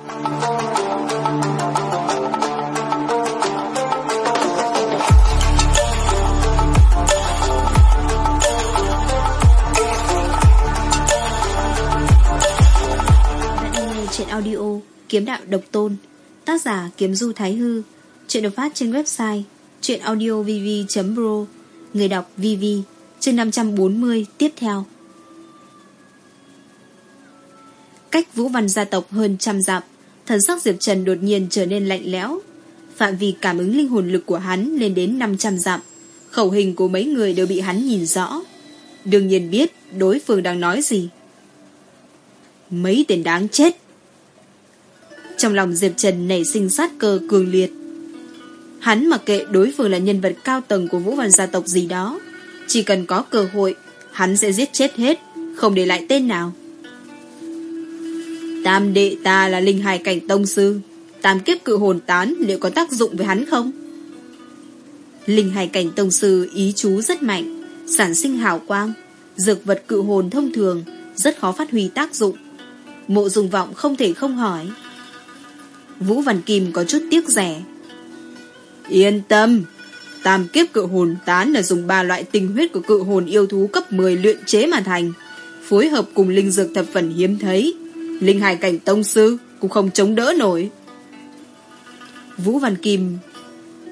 Chuyện audio Kiếm đạo độc tôn, Tác giả Kiếm Du Thái Hư. Chuyện được phát trên website Chuyện audiovv.pro Người đọc VV Chương 540 tiếp theo. Cách Vũ Văn gia tộc hơn trăm dặm. Thần sắc Diệp Trần đột nhiên trở nên lạnh lẽo. Phạm vi cảm ứng linh hồn lực của hắn lên đến 500 dặm. Khẩu hình của mấy người đều bị hắn nhìn rõ. Đương nhiên biết đối phương đang nói gì. Mấy tên đáng chết. Trong lòng Diệp Trần nảy sinh sát cơ cường liệt. Hắn mặc kệ đối phương là nhân vật cao tầng của Vũ Văn gia tộc gì đó, Chỉ cần có cơ hội, Hắn sẽ giết chết hết, Không để lại tên nào. Tam đệ ta là linh hài cảnh tông sư. Tam kiếp cự hồn tán Liệu có tác dụng với hắn không? Linh hài cảnh tông sư Ý chú rất mạnh, Sản sinh hào quang, Dược vật cự hồn thông thường, Rất khó phát huy tác dụng. Mộ dùng vọng không thể không hỏi. Vũ Văn Kim có chút tiếc rẻ. Yên tâm, Tam kiếp cự hồn tán là dùng ba loại tinh huyết của cự hồn yêu thú cấp 10 luyện chế mà thành, Phối hợp cùng linh dược thập phần hiếm thấy. Linh hải cảnh tông sư Cũng không chống đỡ nổi. Vũ Văn Kim,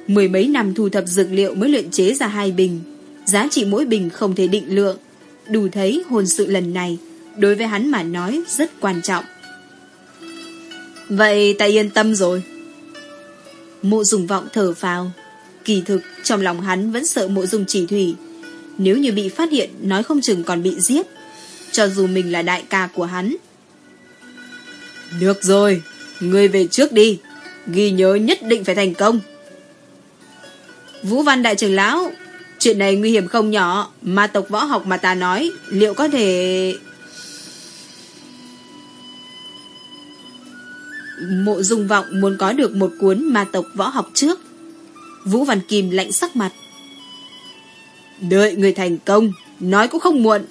Mười mấy năm thu thập dược liệu mới luyện chế ra hai bình, Giá trị mỗi bình không thể định lượng. Đủ thấy hồn sự lần này Đối với hắn mà nói rất quan trọng. Vậy ta yên tâm rồi. Mộ dùng vọng thở phào. Kỳ thực, trong lòng hắn vẫn sợ mộ dùng chỉ thủy. Nếu như bị phát hiện, Nói không chừng còn bị giết. Cho dù mình là đại ca của hắn được rồi Ngươi về trước đi. Ghi nhớ nhất định phải thành công. Vũ Văn Đại trưởng Lão, Chuyện này nguy hiểm không nhỏ Ma tộc võ học mà ta nói, Liệu có thể Mộ dung vọng muốn có được một cuốn ma tộc võ học trước. Vũ Văn Kim lạnh sắc mặt. Đợi người thành công, Nói cũng không muộn.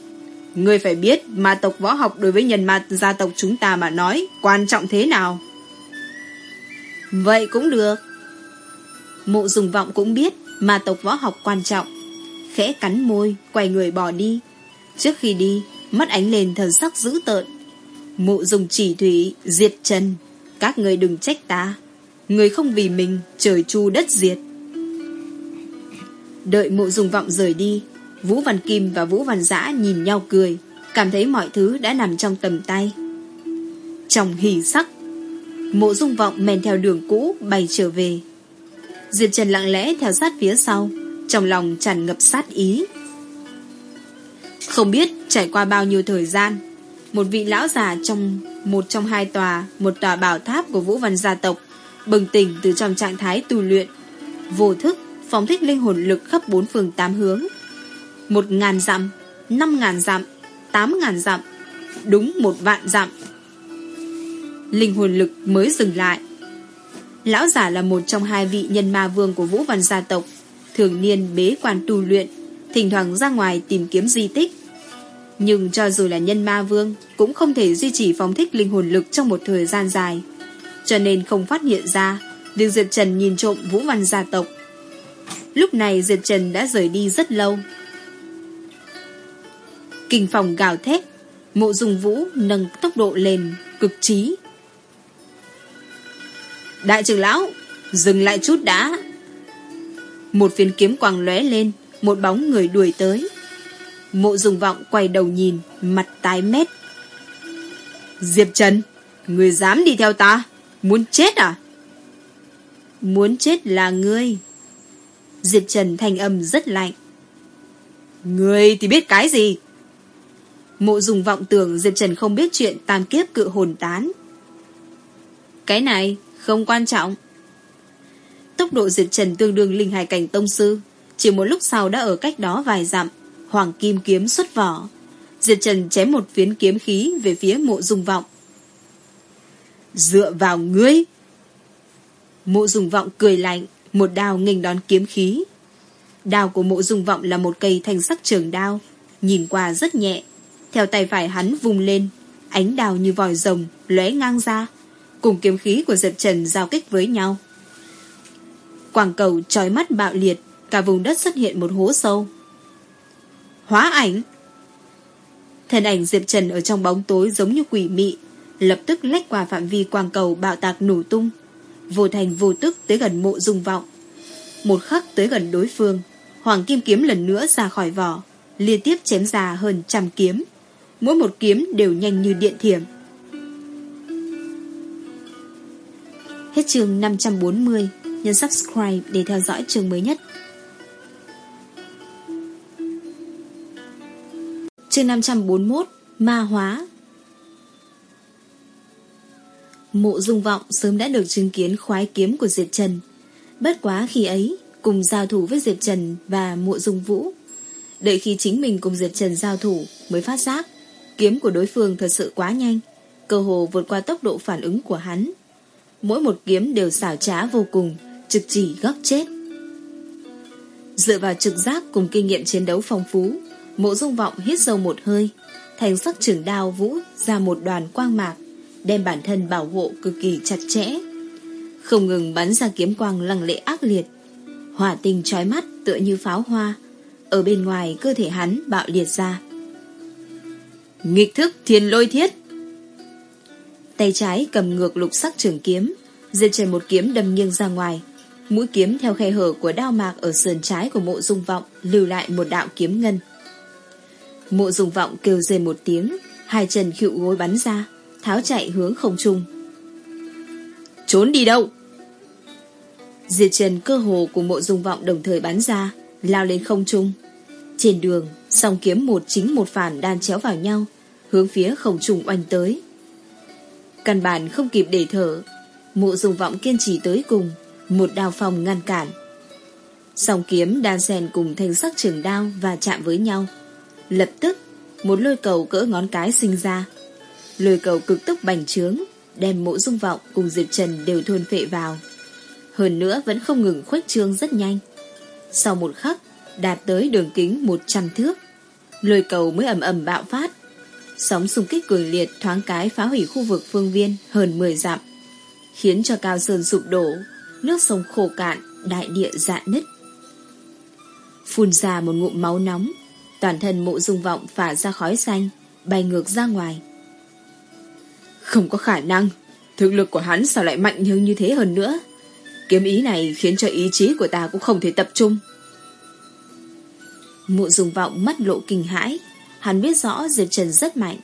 Người phải biết, ma tộc võ học đối với nhân ma gia tộc chúng ta mà nói, Quan trọng thế nào? Vậy cũng được. Mộ dùng vọng cũng biết, Ma tộc võ học quan trọng. Khẽ cắn môi, Quay người bỏ đi. Trước khi đi, Mắt ánh lên thần sắc dữ tợn. Mộ dùng chỉ thủy, Diệt chân. Các người đừng trách ta. Người không vì mình, Trời chu đất diệt. Đợi mộ dùng vọng rời đi Vũ Văn Kim và Vũ Văn Giã nhìn nhau cười, Cảm thấy mọi thứ đã nằm trong tầm tay. Trong hỉ sắc, Mộ dung vọng men theo đường cũ Bay trở về. Diệp Trần lặng lẽ theo sát phía sau, Trong lòng tràn ngập sát ý. Không biết trải qua bao nhiêu thời gian, Một vị lão già trong Một trong hai tòa, Một tòa bảo tháp của Vũ Văn gia tộc, Bừng tỉnh từ trong trạng thái tu luyện, Vô thức, phóng thích linh hồn lực khắp bốn phương tám hướng. Một ngàn dặm, Năm ngàn dặm, Tám ngàn dặm, Đúng một vạn dặm. Linh hồn lực mới dừng lại. Lão giả là một trong hai vị nhân ma vương của Vũ Văn gia tộc, Thường niên bế quan tu luyện, Thỉnh thoảng ra ngoài tìm kiếm di tích. Nhưng cho dù là nhân ma vương, Cũng không thể duy trì phóng thích linh hồn lực Trong một thời gian dài. Cho nên không phát hiện ra, Việc Diệp Trần nhìn trộm Vũ Văn gia tộc. Lúc này Diệp Trần đã rời đi rất lâu. Kinh phòng gào thét, Mộ dùng vũ nâng tốc độ lên Cực trí. Đại trưởng lão, Dừng lại chút đã. Một phiến kiếm quàng lóe lên, Một bóng người đuổi tới. Mộ dùng vọng quay đầu nhìn, Mặt tái mét. Diệp Trần, Người dám đi theo ta? Muốn chết à? Muốn chết là ngươi. Diệp Trần thanh âm rất lạnh. Ngươi thì biết cái gì? Mộ dùng vọng tưởng Diệp Trần không biết chuyện tam kiếp cự hồn tán. Cái này, không quan trọng. Tốc độ Diệp Trần tương đương linh hài cảnh tông sư, Chỉ một lúc sau đã ở cách đó vài dặm, Hoàng kim kiếm xuất vỏ. Diệp Trần chém một phiến kiếm khí Về phía mộ dùng vọng. Dựa vào ngươi! Mộ dùng vọng cười lạnh, Một đao nghênh đón kiếm khí. Đao của mộ dùng vọng là một cây thanh sắc trường đao, Nhìn qua rất nhẹ. Theo tay phải hắn vùng lên Ánh đào như vòi rồng lóe ngang ra cùng kiếm khí của Diệp Trần giao kích với nhau. Quảng cầu trói mắt bạo liệt, cả vùng đất xuất hiện một hố sâu. Hóa ảnh! Thân ảnh Diệp Trần ở trong bóng tối giống như quỷ mị, lập tức lách qua phạm vi quang cầu bạo tạc nổ tung, vô thành vô tức tới gần mộ dung vọng. Một khắc tới gần đối phương, Hoàng Kim Kiếm lần nữa ra khỏi vỏ, liên tiếp chém ra hơn trăm kiếm. Mỗi một kiếm đều nhanh như điện thiểm. Hết chương 540, nhấn subscribe để theo dõi chương mới nhất. Chương 541, Ma Hóa Mộ dung vọng sớm đã được chứng kiến khoái kiếm của Diệp Trần. Bất quá khi ấy, cùng giao thủ với Diệp Trần và mộ dung vũ. Đợi khi chính mình cùng Diệp Trần giao thủ mới phát giác, kiếm của đối phương thật sự quá nhanh, cơ hồ vượt qua tốc độ phản ứng của hắn. Mỗi một kiếm đều xảo trá vô cùng, trực chỉ góc chết. Dựa vào trực giác cùng kinh nghiệm chiến đấu phong phú, mộ dung vọng hít sâu một hơi, thành sắc trường đao vũ ra một đoàn quang mạc, đem bản thân bảo hộ cực kỳ chặt chẽ. Không ngừng bắn ra kiếm quang lăng lệ ác liệt, hỏa tinh trói mắt tựa như pháo hoa, ở bên ngoài cơ thể hắn bạo liệt ra. Nghịch thức thiên lôi thiết Tay trái cầm ngược lục sắc trường kiếm, diệt trần một kiếm đâm nghiêng ra ngoài. Mũi kiếm theo khe hở của đao mạc ở sườn trái của mộ dung vọng lưu lại một đạo kiếm ngân. Mộ dung vọng kêu rên một tiếng, hai chân khịu gối bắn ra, tháo chạy hướng không trung. Trốn đi đâu? Diệt trần cơ hồ của mộ dung vọng đồng thời bắn ra, lao lên không trung. Trên đường, song kiếm một chính một phản đan chéo vào nhau, hướng phía không trùng oanh tới. Căn bản không kịp để thở, mộ dung vọng kiên trì tới cùng, một đao phong ngăn cản. Song kiếm đan xen cùng thanh sắc trường đao và chạm với nhau. Lập tức, một lôi cầu cỡ ngón cái sinh ra. Lôi cầu cực tốc bành trướng, đem mộ dung vọng cùng Diệp Trần đều thôn phệ vào. Hơn nữa vẫn không ngừng khuếch trương rất nhanh. Sau một khắc, đạt tới đường kính 100 thước. Lôi cầu mới ầm ầm bạo phát. Sóng xung kích cường liệt thoáng cái phá hủy khu vực phương viên hơn 10 dặm, khiến cho cao sơn sụp đổ, nước sông khô cạn, đại địa dạn nứt. Phun ra một ngụm máu nóng, toàn thân mộ dung vọng phả ra khói xanh, bay ngược ra ngoài. Không có khả năng, thực lực của hắn sao lại mạnh hơn như thế hơn nữa. Kiếm ý này khiến cho ý chí của ta cũng không thể tập trung. Mộ dùng vọng mắt lộ kinh hãi. Hắn biết rõ Diệp Trần rất mạnh,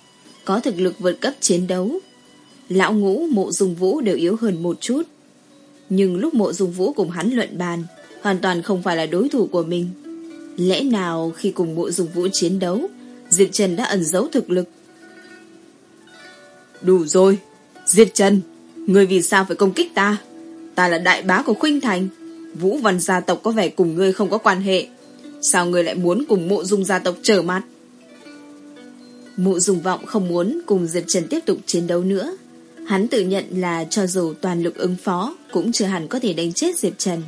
có thực lực vượt cấp chiến đấu. Lão ngũ mộ dùng vũ đều yếu hơn một chút. Nhưng lúc mộ dùng vũ cùng hắn luận bàn, hoàn toàn không phải là đối thủ của mình. Lẽ nào khi cùng mộ dùng vũ chiến đấu, Diệp Trần đã ẩn giấu thực lực? Đủ rồi, Diệp Trần, người vì sao phải công kích ta? Ta là đại bá của Khuynh Thành, Vũ Văn gia tộc có vẻ cùng ngươi không có quan hệ. Sao người lại muốn cùng mộ dung gia tộc trở mặt? Mộ dung vọng không muốn cùng Diệp Trần tiếp tục chiến đấu nữa. Hắn tự nhận là cho dù toàn lực ứng phó, cũng chưa hẳn có thể đánh chết Diệp Trần.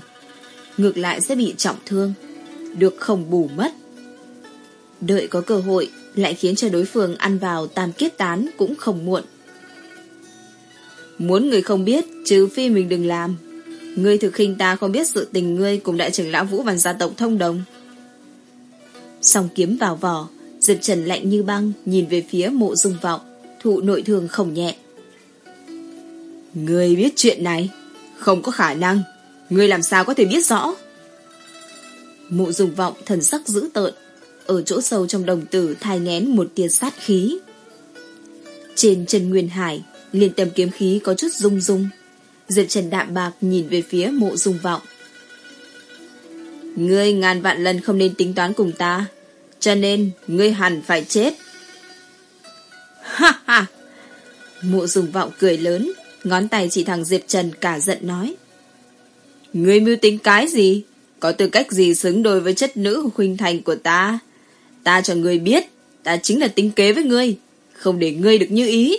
Ngược lại sẽ bị trọng thương. Được không bù mất. Đợi có cơ hội, lại khiến cho đối phương ăn vào tam kiếp tán cũng không muộn. Muốn người không biết, Trừ phi mình đừng làm Ngươi thực khinh ta không biết sự tình ngươi Cùng đại trưởng lão Vũ Văn gia tộc thông đồng Xong kiếm vào vỏ Diệp Trần lạnh như băng, Nhìn về phía mộ dung vọng, Thụ nội thương không nhẹ người biết chuyện này, Không có khả năng người làm sao có thể biết rõ Mộ dung vọng thần sắc dữ tợn, Ở chỗ sâu trong đồng tử thai ngén một tia sát khí Trên chân Nguyên Hải Liên tâm kiếm khí có chút rung rung. Diệp Trần đạm bạc nhìn về phía mộ dung vọng. Ngươi ngàn vạn lần không nên tính toán cùng ta. Cho nên, ngươi hẳn phải chết. Ha ha! Mộ dung vọng cười lớn, ngón tay chỉ thằng Diệp Trần cả giận nói. Ngươi mưu tính cái gì? Có tư cách gì xứng đôi với chất nữ huynh thành của ta? Ta cho ngươi biết, ta chính là tính kế với ngươi, không để ngươi được như ý.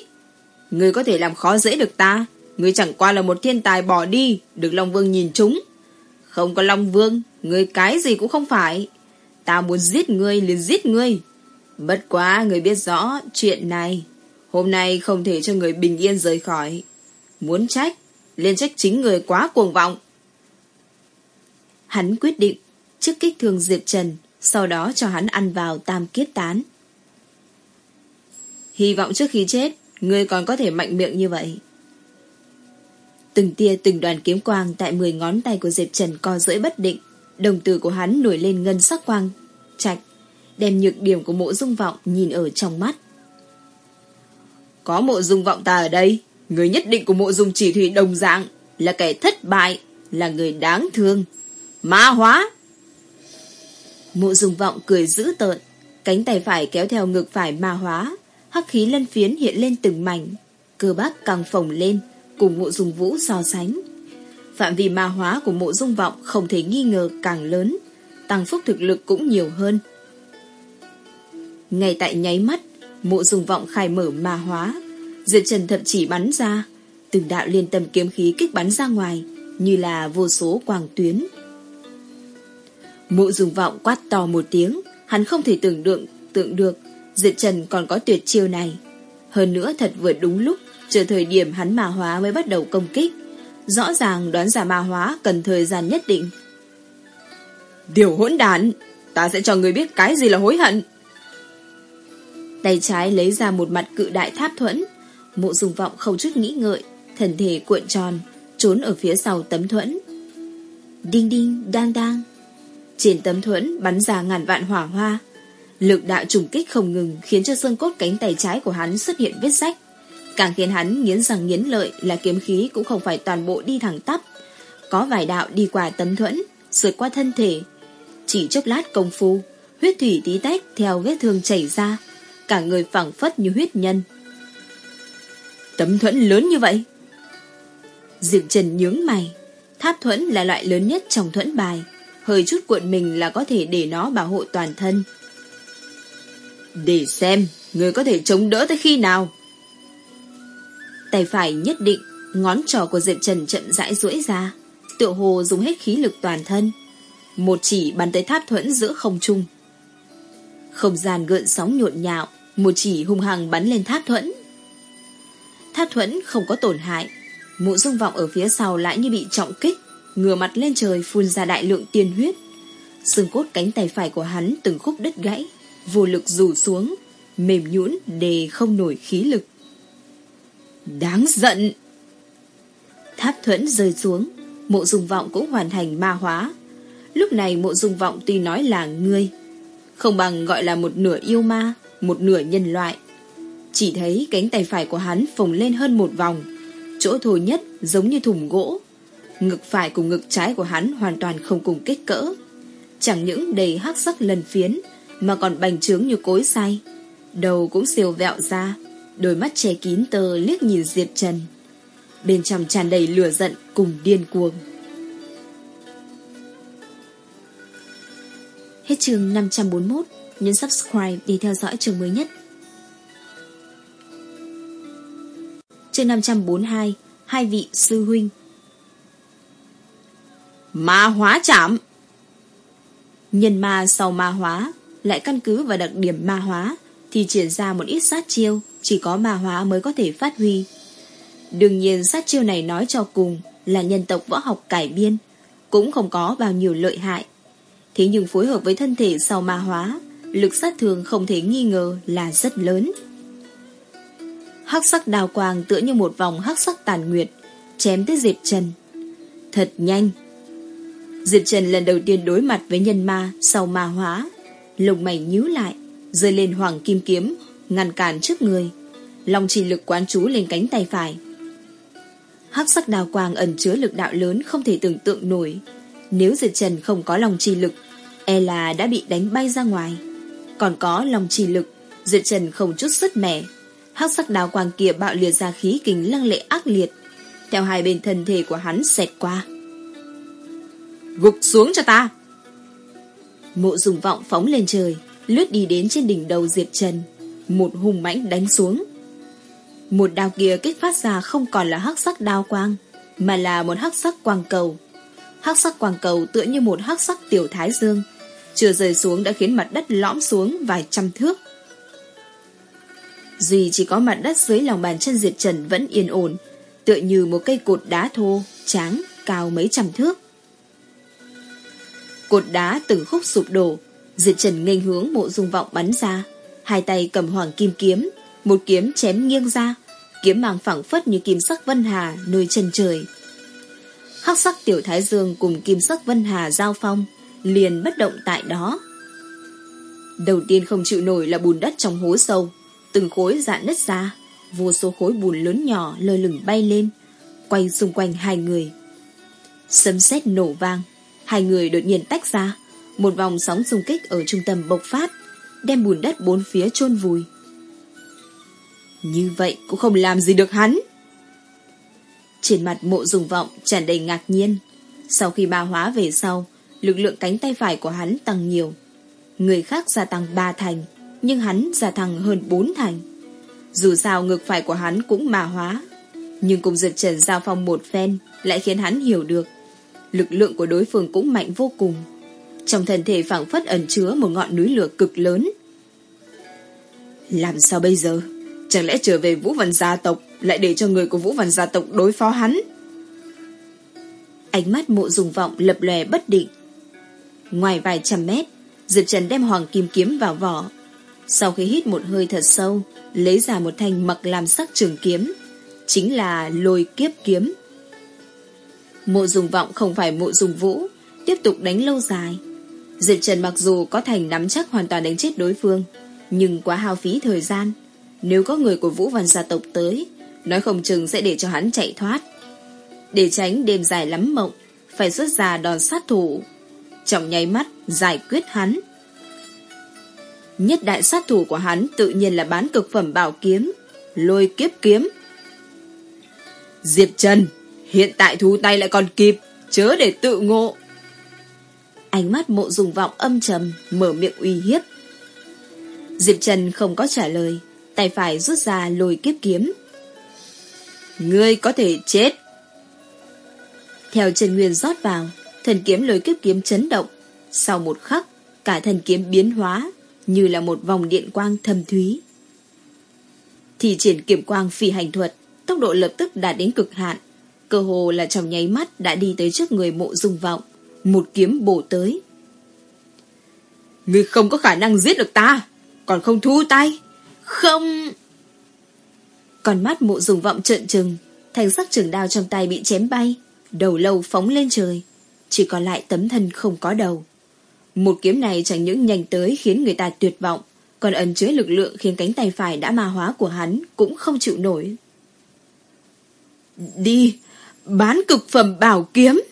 Ngươi có thể làm khó dễ được ta. Ngươi chẳng qua là một thiên tài bỏ đi, được Long Vương nhìn chúng. Không có Long Vương, ngươi cái gì cũng không phải. Ta muốn giết ngươi liền giết ngươi. Bất quá người biết rõ chuyện này. Hôm nay không thể cho người bình yên rời khỏi. Muốn trách, liền trách chính người quá cuồng vọng. Hắn quyết định, trước kích thương Diệp Trần, sau đó cho hắn ăn vào tam kiết tán. Hy vọng trước khi chết, người còn có thể mạnh miệng như vậy. Từng tia từng đoàn kiếm quang tại 10 ngón tay của Diệp Trần co rưỡi bất định, đồng tử của hắn nổi lên ngân sắc quang, trạch, đem nhược điểm của mộ dung vọng nhìn ở trong mắt. Có mộ dung vọng ta ở đây, người nhất định của mộ dung chỉ thủy đồng dạng, là kẻ thất bại, là người đáng thương. Ma hóa! Mộ dung vọng cười dữ tợn, cánh tay phải kéo theo ngực phải ma hóa, hắc khí lân phiến hiện lên từng mảnh, cơ bắp càng phồng lên, cùng mộ dung vũ so sánh. Phạm vi ma hóa của mộ dung vọng không thể nghi ngờ càng lớn, tăng phúc thực lực cũng nhiều hơn. Ngay tại nháy mắt, mộ dung vọng khai mở ma hóa, Diệp Trần thậm chỉ bắn ra, từng đạo liên tâm kiếm khí kích bắn ra ngoài, như là vô số quang tuyến. Mộ dung vọng quát to một tiếng, hắn không thể tưởng tượng tượng được Diệp Trần còn có tuyệt chiêu này. Hơn nữa thật vừa đúng lúc, chờ thời điểm hắn ma hóa mới bắt đầu công kích. Rõ ràng đoán giả ma hóa cần thời gian nhất định. Điều hỗn đản, ta sẽ cho người biết cái gì là hối hận. Tay trái lấy ra một mặt cự đại tháp thuẫn, mộ dùng vọng không chút nghĩ ngợi, thần thể cuộn tròn, trốn ở phía sau tấm thuẫn. Đinh đinh, đang đang. Trên tấm thuẫn bắn ra ngàn vạn hỏa hoa. Lực đạo trùng kích không ngừng khiến cho xương cốt cánh tay trái của hắn xuất hiện vết rách. Càng khiến hắn nghiến rằng nghiến lợi là kiếm khí cũng không phải toàn bộ đi thẳng tắp. Có vài đạo đi qua tấm thuẫn, sượt qua thân thể. Chỉ chốc lát công phu, huyết thủy tí tách theo vết thương chảy ra. Cả người phẳng phất như huyết nhân. Tấm thuẫn lớn như vậy? Diệp Trần nhướng mày. Tháp thuẫn là loại lớn nhất trong thuẫn bài. Hơi chút cuộn mình là có thể để nó bảo hộ toàn thân. Để xem, người có thể chống đỡ tới khi nào? Tay phải nhất định, ngón trỏ của Diệp Trần chậm rãi duỗi ra, tựa hồ dùng hết khí lực toàn thân. Một chỉ bắn tới tháp thuẫn giữa không trung. Không gian gợn sóng nhộn nhạo, một chỉ hung hăng bắn lên tháp thuẫn. Tháp thuẫn không có tổn hại, mụ dung vọng ở phía sau lại như bị trọng kích, ngửa mặt lên trời phun ra đại lượng tiên huyết. Xương cốt cánh tay phải của hắn từng khúc đứt gãy, vô lực rủ xuống, mềm nhũn để không nổi khí lực. Đáng giận! Tháp thuẫn rơi xuống, mộ dung vọng cũng hoàn thành ma hóa. Lúc này mộ dung vọng tuy nói là ngươi, không bằng gọi là một nửa yêu ma, một nửa nhân loại. Chỉ thấy cánh tay phải của hắn phồng lên hơn một vòng, chỗ thô nhất giống như thùng gỗ. Ngực phải cùng ngực trái của hắn hoàn toàn không cùng kích cỡ. Chẳng những đầy hắc sắc lần phiến, mà còn bành trướng như cối say. Đầu cũng siêu vẹo ra, đôi mắt che kín tơ liếc nhìn Diệp Trần. Bên trong tràn đầy lửa giận cùng điên cuồng. Hết chương 541, nhấn subscribe để theo dõi chương mới nhất. Chương 542, hai vị sư huynh. Ma hóa chạm Nhân ma sau ma hóa lại căn cứ vào đặc điểm ma hóa thì triển ra một ít sát chiêu chỉ có ma hóa mới có thể phát huy. Đương nhiên sát chiêu này nói cho cùng là nhân tộc võ học cải biên, cũng không có bao nhiêu lợi hại. Thế nhưng phối hợp với thân thể sau ma hóa, lực sát thường không thể nghi ngờ là rất lớn. Hắc sắc đào quang tựa như một vòng hắc sắc tàn nguyệt, chém tới Diệp Trần. Thật nhanh. Diệp Trần lần đầu tiên đối mặt với nhân ma sau ma hóa, lồng mày nhíu lại, rơi lên hoàng kim kiếm, ngăn cản trước người. Long chỉ lực quán chú lên cánh tay phải. Hắc sắc đào quang ẩn chứa lực đạo lớn không thể tưởng tượng nổi. Nếu diệt Trần không có lòng trì lực, e là đã bị đánh bay ra ngoài. Còn có lòng trì lực, diệt Trần không chút sức mẻ. Hắc sắc đào quang kia bạo liệt ra khí kình lăng lệ ác liệt. Theo hai bên thân thể của hắn xẹt qua. Gục xuống cho ta! Mộ dùng vọng phóng lên trời, lướt đi đến trên đỉnh đầu diệt Trần. Một hùng mãnh đánh xuống. Một đao kia kích phát ra không còn là hắc sắc đao quang, mà là một hắc sắc quang cầu. Hắc sắc quang cầu tựa như một hắc sắc tiểu thái dương, chưa rơi xuống đã khiến mặt đất lõm xuống vài trăm thước. Duy chỉ có mặt đất dưới lòng bàn chân Diệp Trần vẫn yên ổn, tựa như một cây cột đá thô, tráng, cao mấy trăm thước. Cột đá từng khúc sụp đổ, Diệt Trần nghênh hướng mộ dung vọng bắn ra, hai tay cầm hoàng kim kiếm, một kiếm chém nghiêng ra, kiếm mang phẳng phất như kim sắc vân hà nơi chân trời. Hắc sắc tiểu thái dương cùng kim sắc vân hà giao phong, liền bất động tại đó. Đầu tiên không chịu nổi là bùn đất trong hố sâu, từng khối dạn nứt ra, vô số khối bùn lớn nhỏ lơ lửng bay lên, quay xung quanh hai người. Sấm sét nổ vang, hai người đột nhiên tách ra, một vòng sóng xung kích ở trung tâm bộc phát, đem bùn đất bốn phía chôn vùi. Như vậy cũng không làm gì được hắn. Trên mặt mộ dùng vọng tràn đầy ngạc nhiên. Sau khi ba hóa về sau, lực lượng cánh tay phải của hắn tăng nhiều. Người khác gia tăng 3 thành, nhưng hắn gia tăng hơn 4 thành. Dù sao ngực phải của hắn cũng mà hóa, nhưng cùng giật trần giao phong một phen lại khiến hắn hiểu được. Lực lượng của đối phương cũng mạnh vô cùng. Trong thân thể phảng phất ẩn chứa một ngọn núi lửa cực lớn. Làm sao bây giờ? Chẳng lẽ trở về Vũ Văn gia tộc lại để cho người của Vũ Văn gia tộc đối phó hắn? Ánh mắt mộ dùng vọng lập lòe bất định. Ngoài vài trăm mét, Diệp Trần đem hoàng kim kiếm vào vỏ. Sau khi hít một hơi thật sâu, lấy ra một thanh mặc làm sắc trường kiếm. Chính là lôi kiếp kiếm. Mộ dùng vọng không phải mộ dùng vũ, tiếp tục đánh lâu dài. Diệp Trần mặc dù có thành nắm chắc hoàn toàn đánh chết đối phương, nhưng quá hao phí thời gian. Nếu có người của Vũ Văn gia tộc tới, nói không chừng sẽ để cho hắn chạy thoát. Để tránh đêm dài lắm mộng, phải xuất ra đòn sát thủ. Trong nháy mắt, giải quyết hắn. Nhất đại sát thủ của hắn tự nhiên là bán cực phẩm bảo kiếm, lôi kiếp kiếm. Diệp Trần, hiện tại thu tay lại còn kịp, chớ để tự ngộ. Ánh mắt mộ dùng vọng âm trầm, mở miệng uy hiếp. Diệp Trần không có trả lời, tay phải rút ra lôi kiếp kiếm. Ngươi có thể chết. Theo Trần Nguyên rót vào, thần kiếm lôi kiếp kiếm chấn động. Sau một khắc, cả thần kiếm biến hóa, như là một vòng điện quang thâm thúy. Thì triển kiểm quang phi hành thuật, tốc độ lập tức đạt đến cực hạn. Cơ hồ là trong nháy mắt đã đi tới trước người mộ dung vọng. Một kiếm bổ tới. Ngươi không có khả năng giết được ta, còn không thu tay. Không... Còn mắt mụ dùng vọng trợn trừng, thành sắc trường đao trong tay bị chém bay, đầu lâu phóng lên trời. Chỉ còn lại tấm thân không có đầu. Một kiếm này chẳng những nhanh tới khiến người ta tuyệt vọng, còn ẩn chứa lực lượng khiến cánh tay phải đã ma hóa của hắn cũng không chịu nổi. Đi, bán cực phẩm bảo kiếm.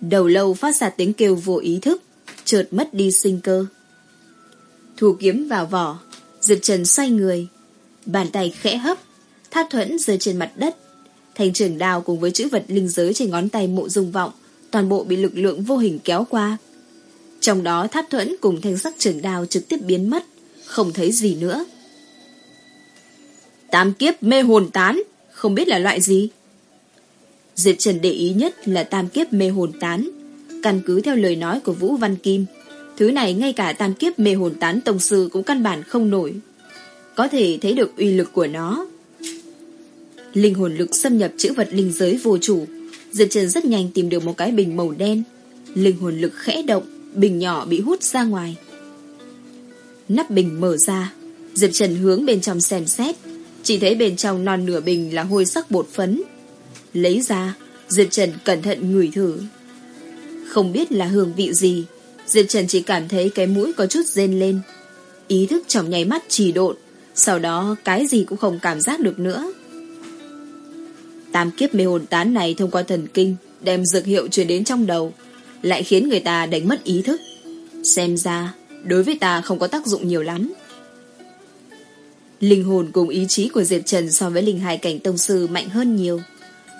Đầu lâu phát ra tiếng kêu vô ý thức, chợt mất đi sinh cơ. Thu kiếm vào vỏ, Diệp Trần xoay người, bàn tay khẽ hấp, tháp thuẫn rơi trên mặt đất. Thành trường đào cùng với chữ vật linh giới trên ngón tay mộ dung vọng, toàn bộ bị lực lượng vô hình kéo qua. Trong đó tháp thuẫn cùng thanh sắc trường đào trực tiếp biến mất, không thấy gì nữa. Tám kiếp mê hồn tán, không biết là loại gì. Diệp Trần để ý nhất là tam kiếp mê hồn tán. Căn cứ theo lời nói của Vũ Văn Kim, Thứ này ngay cả tam kiếp mê hồn tán tông sư cũng căn bản không nổi. Có thể thấy được uy lực của nó. Linh hồn lực xâm nhập chữ vật linh giới vô chủ. Diệp Trần rất nhanh tìm được một cái bình màu đen. Linh hồn lực khẽ động, bình nhỏ bị hút ra ngoài. Nắp bình mở ra, Diệp Trần hướng bên trong xem xét. Chỉ thấy bên trong non nửa bình là hôi sắc bột phấn. Lấy ra, Diệp Trần cẩn thận ngửi thử. Không biết là hương vị gì, Diệp Trần chỉ cảm thấy cái mũi có chút rên lên. Ý thức trong nháy mắt trì độn, sau đó cái gì cũng không cảm giác được nữa. Tam kiếp mê hồn tán này thông qua thần kinh, đem dược hiệu truyền đến trong đầu, lại khiến người ta đánh mất ý thức. Xem ra, đối với ta không có tác dụng nhiều lắm. Linh hồn cùng ý chí của Diệp Trần so với linh hài cảnh tông sư mạnh hơn nhiều.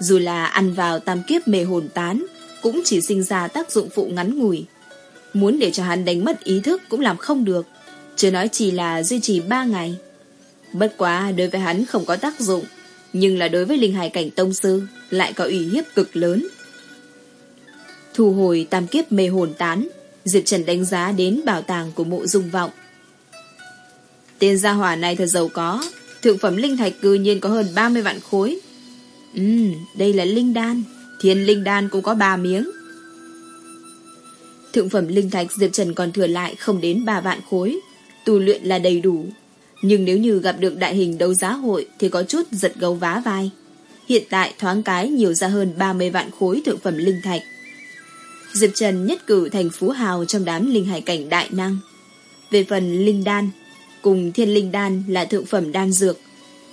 Dù là ăn vào tam kiếp mê hồn tán, cũng chỉ sinh ra tác dụng phụ ngắn ngủi. Muốn để cho hắn đánh mất ý thức cũng làm không được. Chưa nói chỉ là duy trì 3 ngày. Bất quá đối với hắn không có tác dụng Nhưng là đối với linh hài cảnh tông sư Lại có ủy hiếp cực lớn. Thu hồi tam kiếp mê hồn tán Diệp Trần đánh giá đến bảo tàng của mộ dung vọng. Tên gia hỏa này thật giàu có Thượng phẩm linh thạch cư nhiên có hơn 30 vạn khối. Ừ, đây là linh đan. Thiên linh đan cũng có ba miếng. Thượng phẩm linh thạch Diệp Trần còn thừa lại không đến 3 vạn khối. Tu luyện là đầy đủ. Nhưng nếu như gặp được đại hình đấu giá hội thì có chút giật gấu vá vai. Hiện tại thoáng cái nhiều ra hơn 30 vạn khối thượng phẩm linh thạch. Diệp Trần nhất cử thành phú hào trong đám linh hải cảnh đại năng. Về phần linh đan, cùng thiên linh đan là thượng phẩm đan dược.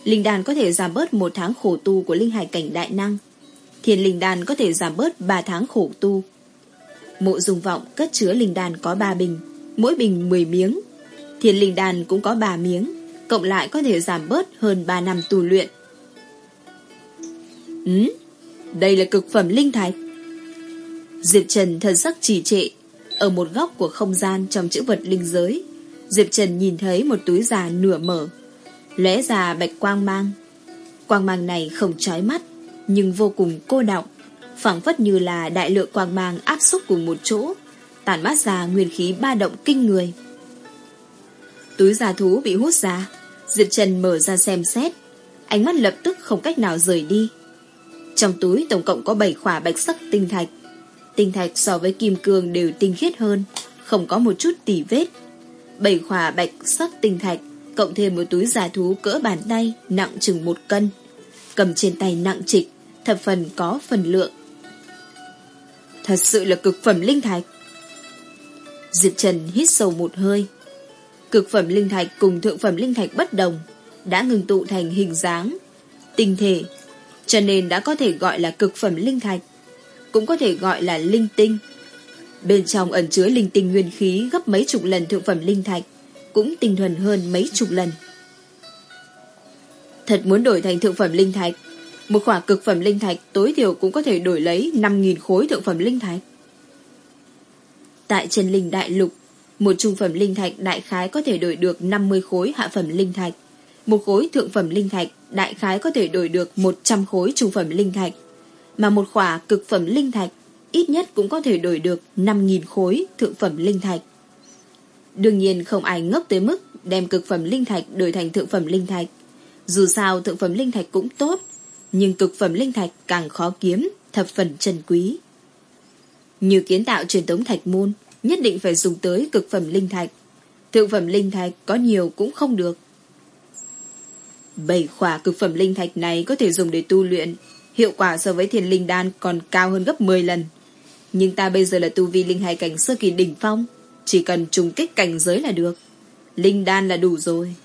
Linh đan có thể giảm bớt một tháng khổ tu của linh hải cảnh đại năng. Thiên linh đan có thể giảm bớt 3 tháng khổ tu. Mộ dùng vọng cất chứa linh đàn có 3 bình, mỗi bình 10 miếng. Thiên linh đàn cũng có 3 miếng, cộng lại có thể giảm bớt hơn 3 năm tu luyện. Ừ, đây là cực phẩm linh thạch. Diệp Trần thần sắc trì trệ, ở một góc của không gian trong chữ vật linh giới. Diệp Trần nhìn thấy một túi già nửa mở, lóe ra bạch quang mang. Quang mang này không trói mắt, nhưng vô cùng cô đọng, phảng phất như là đại lượng quang mang áp xúc cùng một chỗ, tản mát ra nguyên khí ba động kinh người. Túi giả thú bị hút ra, Diệp Trần mở ra xem xét, ánh mắt lập tức không cách nào rời đi. Trong túi tổng cộng có 7 khỏa bạch sắc tinh thạch. Tinh thạch so với kim cương đều tinh khiết hơn, không có một chút tỉ vết. 7 khỏa bạch sắc tinh thạch, cộng thêm một túi giả thú cỡ bàn tay nặng chừng một cân. Cầm trên tay nặng trịch, thập phần có phần lượng. Thật sự là cực phẩm linh thạch. Diệp Trần hít sâu một hơi. Cực phẩm linh thạch cùng thượng phẩm linh thạch bất đồng, đã ngừng tụ thành hình dáng, tinh thể, cho nên đã có thể gọi là cực phẩm linh thạch, cũng có thể gọi là linh tinh. Bên trong ẩn chứa linh tinh nguyên khí gấp mấy chục lần thượng phẩm linh thạch, cũng tinh thuần hơn mấy chục lần. Thật muốn đổi thành thượng phẩm linh thạch, một khỏa cực phẩm linh thạch tối thiểu cũng có thể đổi lấy 5.000 khối thượng phẩm linh thạch. Tại chân linh đại lục, một trung phẩm linh thạch đại khái có thể đổi được 50 khối hạ phẩm linh thạch. Một khối thượng phẩm linh thạch đại khái có thể đổi được 100 khối trung phẩm linh thạch. Mà một khỏa cực phẩm linh thạch ít nhất cũng có thể đổi được 5.000 khối thượng phẩm linh thạch. Đương nhiên không ai ngốc tới mức đem cực phẩm linh thạch đổi thành thượng phẩm linh thạch. Dù sao thượng phẩm linh thạch cũng tốt, nhưng cực phẩm linh thạch càng khó kiếm, thập phần trân quý. Như kiến tạo truyền thống thạch môn, nhất định phải dùng tới cực phẩm linh thạch. Thượng phẩm linh thạch có nhiều cũng không được. Bảy khỏa cực phẩm linh thạch này có thể dùng để tu luyện, hiệu quả so với thiền linh đan còn cao hơn gấp 10 lần. Nhưng ta bây giờ là tu vi linh hải cảnh sơ kỳ đỉnh phong, chỉ cần trùng kích cảnh giới là được. Linh đan là đủ rồi.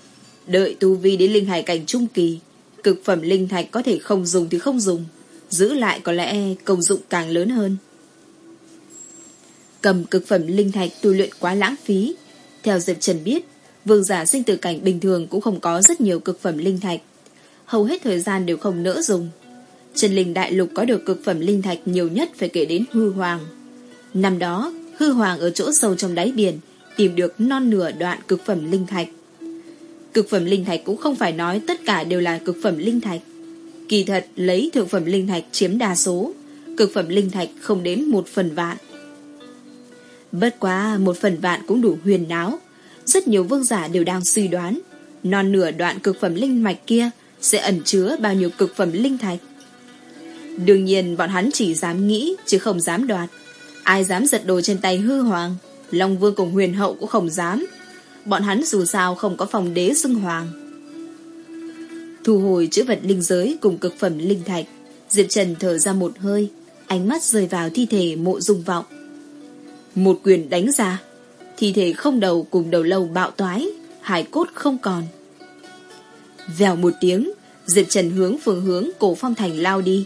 Đợi tu vi đến linh hải cảnh trung kỳ, cực phẩm linh thạch có thể không dùng thì không dùng, giữ lại có lẽ công dụng càng lớn hơn. Cầm cực phẩm linh thạch tu luyện quá lãng phí. Theo Diệp Trần biết, vương giả sinh tử cảnh bình thường cũng không có rất nhiều cực phẩm linh thạch. Hầu hết thời gian đều không nỡ dùng. Trần Linh Đại Lục có được cực phẩm linh thạch nhiều nhất phải kể đến hư hoàng. Năm đó, hư hoàng ở chỗ sâu trong đáy biển tìm được non nửa đoạn cực phẩm linh thạch. Cực phẩm linh thạch cũng không phải nói tất cả đều là cực phẩm linh thạch. Kỳ thật lấy thượng phẩm linh thạch chiếm đa số, cực phẩm linh thạch không đến một phần vạn. Bất quá một phần vạn cũng đủ huyền náo. Rất nhiều vương giả đều đang suy đoán, non nửa đoạn cực phẩm linh mạch kia sẽ ẩn chứa bao nhiêu cực phẩm linh thạch. Đương nhiên bọn hắn chỉ dám nghĩ chứ không dám đoạt. Ai dám giật đồ trên tay hư hoàng, Long Vương cùng huyền hậu cũng không dám. Bọn hắn dù sao không có phòng đế xưng hoàng. Thu hồi chữ vật linh giới cùng cực phẩm linh thạch, Diệp Trần thở ra một hơi, ánh mắt rơi vào thi thể mộ dung vọng. Một quyền đánh ra, thi thể không đầu cùng đầu lâu bạo toái, hải cốt không còn. Vèo một tiếng, Diệp Trần hướng phương hướng cổ phong thành lao đi.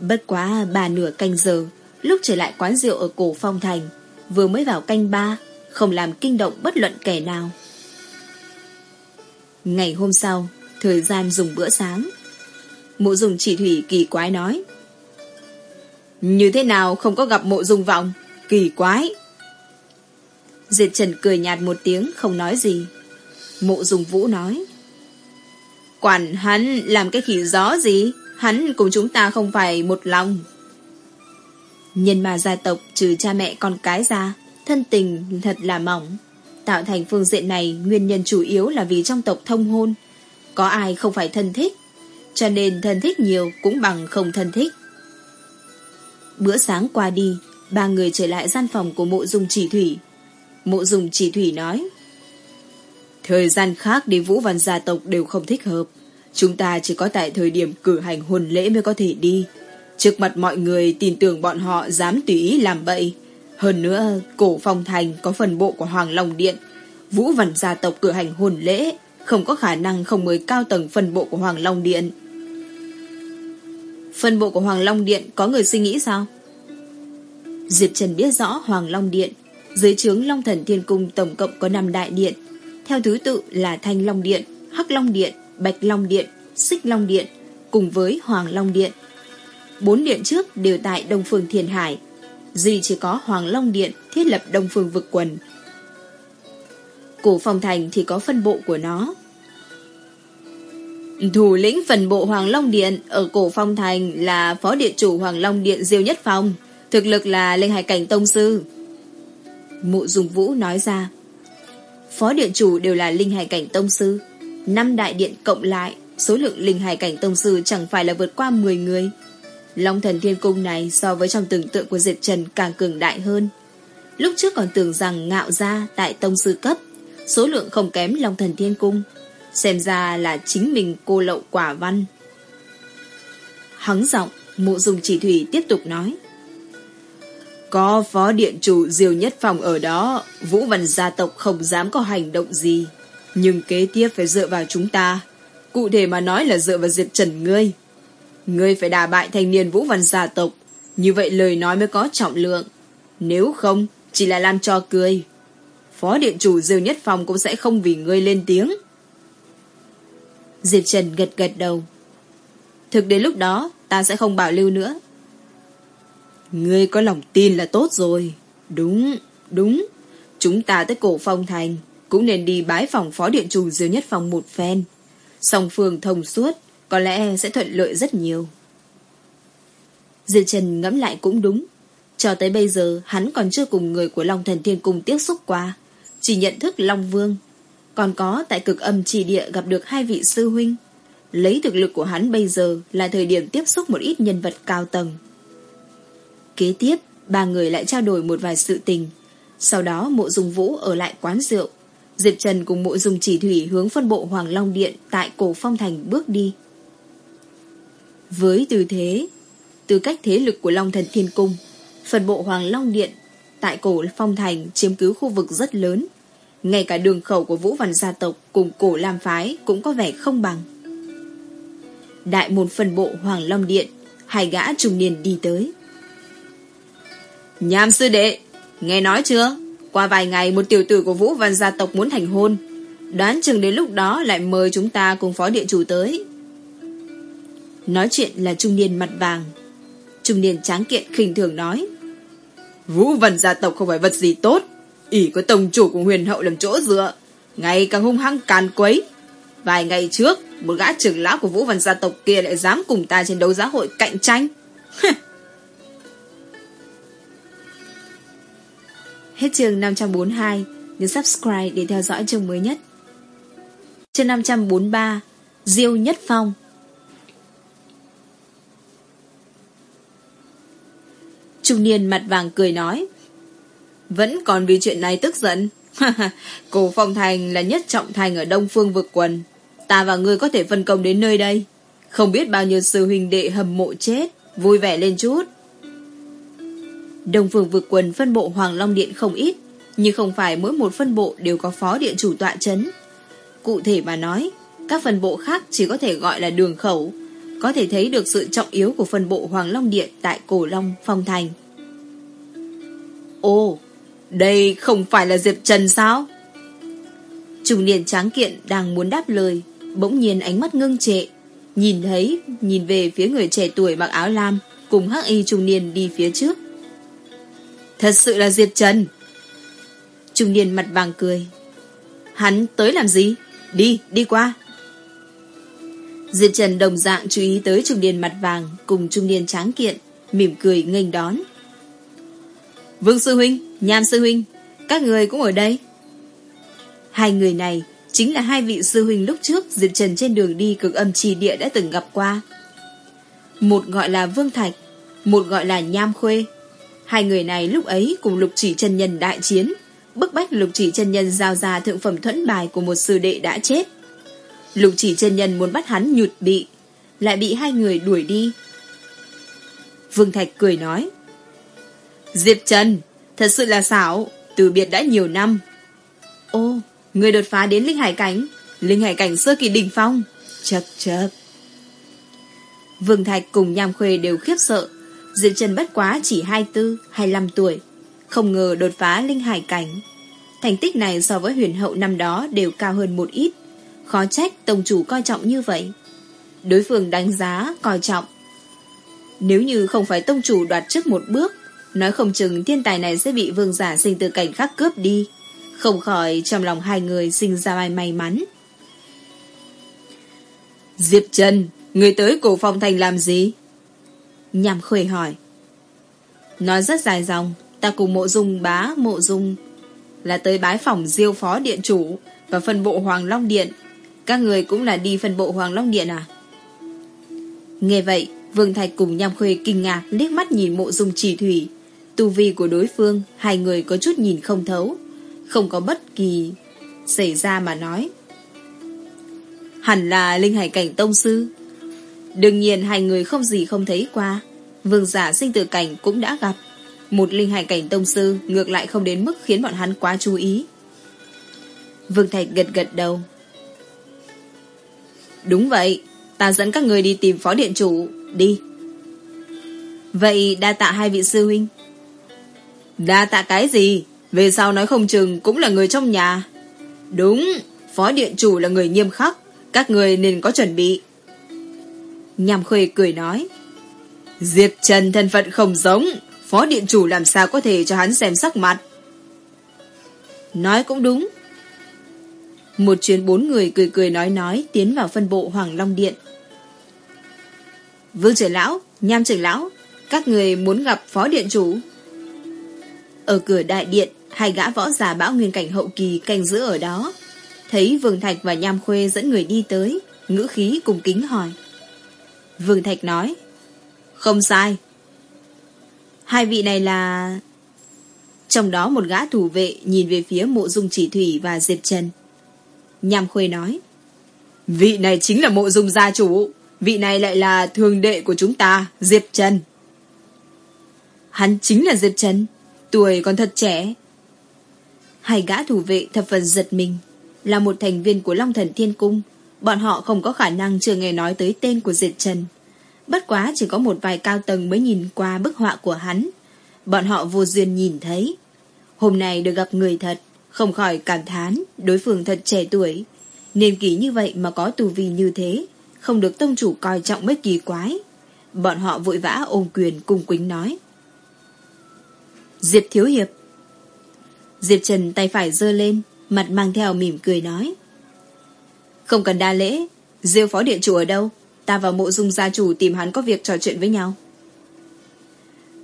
Bất quá ba nửa canh giờ, lúc trở lại quán rượu ở cổ phong thành, vừa mới vào canh ba, không làm kinh động bất luận kẻ nào. Ngày hôm sau, thời gian dùng bữa sáng. Mộ dùng chỉ thủy kỳ quái nói. Như thế nào không có gặp mộ dùng vọng? Kỳ quái. Diệt Trần cười nhạt một tiếng không nói gì. Mộ dùng vũ nói. Quản hắn làm cái khỉ gió gì? Hắn cùng chúng ta không phải một lòng. Nhân mà gia tộc trừ cha mẹ con cái ra, thân tình thật là mỏng. Tạo thành phương diện này, nguyên nhân chủ yếu là vì trong tộc thông hôn. Có ai không phải thân thích? cho nên thân thích nhiều cũng bằng không thân thích. Bữa sáng qua đi, ba người trở lại gian phòng của mộ dung chỉ thủy. Mộ dung chỉ thủy nói, Thời gian khác đi vũ văn gia tộc đều không thích hợp. Chúng ta chỉ có tại thời điểm cử hành hôn lễ mới có thể đi. Trước mặt mọi người tin tưởng bọn họ dám tùy ý làm bậy. Hơn nữa, cổ phong thành có phần bộ của Hoàng Long Điện. Vũ văn gia tộc cử hành hồn lễ, không có khả năng không mới cao tầng phần bộ của Hoàng Long Điện. Phần bộ của Hoàng Long Điện có người suy nghĩ sao? Diệp Trần biết rõ Hoàng Long Điện, dưới trướng Long Thần Thiên Cung tổng cộng có 5 đại điện, theo thứ tự là Thanh Long Điện, Hắc Long Điện, Bạch Long Điện, Xích Long Điện, cùng với Hoàng Long Điện. Bốn điện trước đều tại Đông Phương thiền Hải, duy chỉ có Hoàng Long Điện thiết lập Đông Phương Vực Quần. Cổ Phong Thành thì có phân bộ của nó. Thủ lĩnh phần bộ Hoàng Long Điện ở Cổ Phong Thành là Phó Điện Chủ Hoàng Long Điện Diêu Nhất Phong, thực lực là Linh Hải Cảnh Tông Sư. Mụ Dùng Vũ nói ra, Phó Điện Chủ đều là Linh Hải Cảnh Tông Sư, năm đại điện cộng lại, số lượng Linh Hải Cảnh Tông Sư chẳng phải là vượt qua 10 người. Long thần thiên cung này so với trong tưởng tượng của Diệp Trần càng cường đại hơn. Lúc trước còn tưởng rằng ngạo ra tại tông sư cấp, số lượng không kém Long thần thiên cung. Xem ra là chính mình cô lậu quả văn. Hắng giọng, mộ dùng chỉ thủy tiếp tục nói. Có phó điện chủ diều nhất phòng ở đó, Vũ Văn gia tộc không dám có hành động gì. Nhưng kế tiếp phải dựa vào chúng ta. Cụ thể mà nói là dựa vào Diệp Trần ngươi. Ngươi phải đả bại thanh niên Vũ Văn gia tộc. Như vậy lời nói mới có trọng lượng. Nếu không, chỉ là làm cho cười. Phó điện chủ Diêu Nhất Phong cũng sẽ không vì ngươi lên tiếng. Diệp Trần gật gật đầu. Thực đến lúc đó, ta sẽ không bảo lưu nữa. Ngươi có lòng tin là tốt rồi. Đúng, đúng. Chúng ta tới cổ phong thành, cũng nên đi bái phòng phó điện chủ Diêu Nhất Phong một phen. Song phương thông suốt, có lẽ sẽ thuận lợi rất nhiều. Diệp Trần ngẫm lại cũng đúng. Cho tới bây giờ hắn còn chưa cùng người của Long Thần Thiên Cung tiếp xúc qua. Chỉ nhận thức Long Vương. Còn có tại cực âm chỉ địa gặp được hai vị sư huynh. Lấy thực lực của hắn bây giờ là thời điểm tiếp xúc một ít nhân vật cao tầng. Kế tiếp, ba người lại trao đổi một vài sự tình. Sau đó mộ dung vũ ở lại quán rượu. Diệp Trần cùng mộ dung chỉ thủy hướng phân bộ Hoàng Long Điện tại cổ phong thành bước đi. Với tư thế, tư cách thế lực của Long Thần Thiên Cung, phần bộ Hoàng Long Điện tại cổ Phong Thành chiếm cứ khu vực rất lớn. Ngay cả đường khẩu của Vũ Văn gia tộc cùng cổ Lam Phái cũng có vẻ không bằng. Đại môn phần bộ Hoàng Long Điện, hai gã trùng niên đi tới. Nham sư đệ, nghe nói chưa? Qua vài ngày một tiểu tử của Vũ Văn gia tộc muốn thành hôn. Đoán chừng đến lúc đó lại mời chúng ta cùng phó điện chủ tới. Nói chuyện là trung niên mặt vàng. Trung niên tráng kiện khinh thường nói. Vũ Văn gia tộc không phải vật gì tốt. ỉ có tổng chủ của huyền hậu làm chỗ dựa. Ngày càng hung hăng càn quấy. Vài ngày trước, một gã trưởng lão của Vũ Văn gia tộc kia lại dám cùng ta trên đấu giá hội cạnh tranh. Hết chương 542, nhớ subscribe để theo dõi chương mới nhất. Chương 543, Diêu Nhất Phong Trung niên mặt vàng cười nói. Vẫn còn vì chuyện này tức giận. Cổ Phong Thành là nhất trọng thành ở Đông Phương vực quần. Ta và ngươi có thể phân công đến nơi đây. Không biết bao nhiêu sư huynh đệ hầm mộ chết, Vui vẻ lên chút. Đông Phương vực quần phân bộ Hoàng Long Điện không ít, Nhưng không phải mỗi một phân bộ đều có phó điện chủ tọa chấn. Cụ thể mà nói, Các phân bộ khác chỉ có thể gọi là đường khẩu có thể thấy được sự trọng yếu của phần bộ Hoàng Long Điện tại Cổ Long Phong Thành. Ồ, đây không phải là Diệp Trần sao? Trung niên tráng kiện đang muốn đáp lời, bỗng nhiên ánh mắt ngưng trệ, nhìn thấy, nhìn về phía người trẻ tuổi mặc áo lam, cùng hắc y trung niên đi phía trước. Thật sự là Diệp Trần. Trung niên mặt vàng cười. Hắn tới làm gì? Đi, đi qua. Diệp Trần đồng dạng chú ý tới trung niên mặt vàng cùng trung niên tráng kiện, mỉm cười nghênh đón. Vương Sư Huynh, Nham Sư Huynh, các người cũng ở đây. Hai người này chính là hai vị sư huynh lúc trước Diệp Trần trên đường đi cực âm trì địa đã từng gặp qua. Một gọi là Vương Thạch, một gọi là Nham Khuê. Hai người này lúc ấy cùng lục chỉ chân nhân đại chiến, bức bách lục chỉ chân nhân giao ra thượng phẩm thuẫn bài của một sư đệ đã chết. Lục chỉ chân nhân muốn bắt hắn nhụt bị, lại bị hai người đuổi đi. Vương Thạch cười nói, Diệp Trần, thật sự là xảo, từ biệt đã nhiều năm. Ô, người đột phá đến linh hải cảnh, linh hải cảnh sơ kỳ đỉnh phong. Chật chật. Vương Thạch cùng Nham Khuê đều khiếp sợ. Diệp Trần bất quá chỉ 24, 25 tuổi. Không ngờ đột phá linh hải cảnh. Thành tích này so với huyền hậu năm đó đều cao hơn một ít. Khó trách tổng chủ coi trọng như vậy. Đối phương đánh giá, coi trọng. Nếu như không phải tông chủ đoạt trước một bước, nói không chừng thiên tài này sẽ bị vương giả sinh từ cảnh khác cướp đi. Không khỏi trong lòng hai người sinh ra ai may mắn. Diệp Trần, người tới cổ phong thành làm gì? Nhằm khuê hỏi. Nói rất dài dòng, ta cùng mộ dung bá mộ dung là tới bái phòng diêu phó điện chủ và phân bộ Hoàng Long Điện. Các người cũng là đi phân bộ Hoàng Long Điện à? Nghe vậy, Vương Thạch cùng Nham Khuê kinh ngạc liếc mắt nhìn mộ dung chỉ thủy. Tu vi của đối phương, hai người có chút nhìn không thấu. Không có bất kỳ xảy ra mà nói. Hẳn là linh hải cảnh tông sư. Đương nhiên hai người không gì không thấy qua. Vương giả sinh tử cảnh cũng đã gặp. Một linh hải cảnh tông sư ngược lại không đến mức khiến bọn hắn quá chú ý. Vương Thạch gật gật đầu. Đúng vậy, ta dẫn các người đi tìm phó điện chủ, đi. Vậy đa tạ hai vị sư huynh. Đa tạ cái gì? Về sau nói không chừng cũng là người trong nhà. Đúng, phó điện chủ là người nghiêm khắc, các người nên có chuẩn bị. Nhằm khuê cười nói. Diệp Trần thân phận không giống, phó điện chủ làm sao có thể cho hắn xem sắc mặt. Nói cũng đúng. Một chuyến bốn người cười cười nói nói tiến vào phân bộ Hoàng Long Điện. Vương trưởng lão, nham trưởng lão, các người muốn gặp phó điện chủ. Ở cửa đại điện, hai gã võ giả bão nguyên cảnh hậu kỳ canh giữ ở đó. Thấy Vương Thạch và Nham Khuê dẫn người đi tới, ngữ khí cùng kính hỏi. Vương Thạch nói, không sai. Hai vị này là... Trong đó một gã thủ vệ nhìn về phía mộ dung chỉ thủy và Diệp Trần. Nham Khuê nói, vị này chính là mộ dung gia chủ, vị này lại là thường đệ của chúng ta, Diệp Trần. Hắn chính là Diệp Trần, tuổi còn thật trẻ. Hai gã thủ vệ thập phần giật mình, là một thành viên của Long Thần Thiên Cung. Bọn họ không có khả năng chưa nghe nói tới tên của Diệp Trần. Bất quá chỉ có một vài cao tầng mới nhìn qua bức họa của hắn. Bọn họ vô duyên nhìn thấy. Hôm nay được gặp người thật, không khỏi cảm thán, đối phương thật trẻ tuổi. Niên kỷ như vậy mà có tù vi như thế, không được tông chủ coi trọng mấy kỳ quái. Bọn họ vội vã ôm quyền cung quính nói. Diệp Thiếu Hiệp Diệp Trần tay phải dơ lên, mặt mang theo mỉm cười nói. Không cần đa lễ, Diêu phó điện chủ ở đâu? Ta vào mộ dung gia chủ tìm hắn có việc trò chuyện với nhau.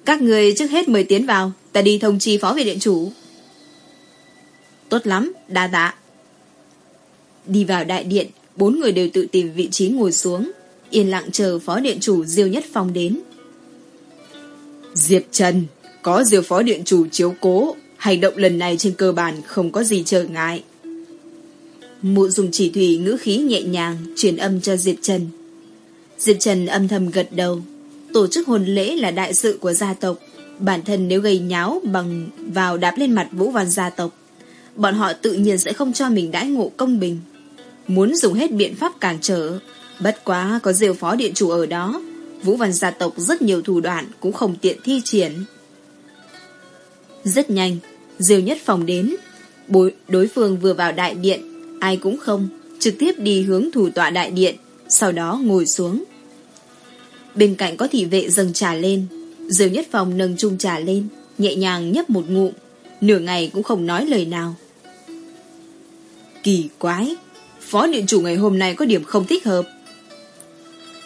Các người trước hết mời tiến vào, ta đi thông chi phó về điện chủ. Tốt lắm, đa tạ. Đi vào đại điện, bốn người đều tự tìm vị trí ngồi xuống, yên lặng chờ phó điện chủ Diêu Nhất Phong đến. Diệp Trần, có Diêu phó điện chủ chiếu cố, hành động lần này trên cơ bản không có gì trở ngại. Mụ dùng chỉ thủy ngữ khí nhẹ nhàng truyền âm cho Diệp Trần. Diệp Trần âm thầm gật đầu. Tổ chức hôn lễ là đại sự của gia tộc. Bản thân nếu gây nháo bằng vào đạp lên mặt vũ văn gia tộc, bọn họ tự nhiên sẽ không cho mình đãi ngộ công bình. Muốn dùng hết biện pháp cản trở, bất quá có diều phó điện chủ ở đó, vũ văn gia tộc rất nhiều thủ đoạn cũng không tiện thi triển. Rất nhanh, diều nhất phòng đến, bối, đối phương vừa vào đại điện, ai cũng không, trực tiếp đi hướng thủ tọa đại điện, sau đó ngồi xuống. Bên cạnh có thị vệ dâng trà lên, Diêu Nhất phòng nâng chung trà lên, nhẹ nhàng nhấp một ngụm, nửa ngày cũng không nói lời nào. Kỳ quái, phó điện chủ ngày hôm nay có điểm không thích hợp.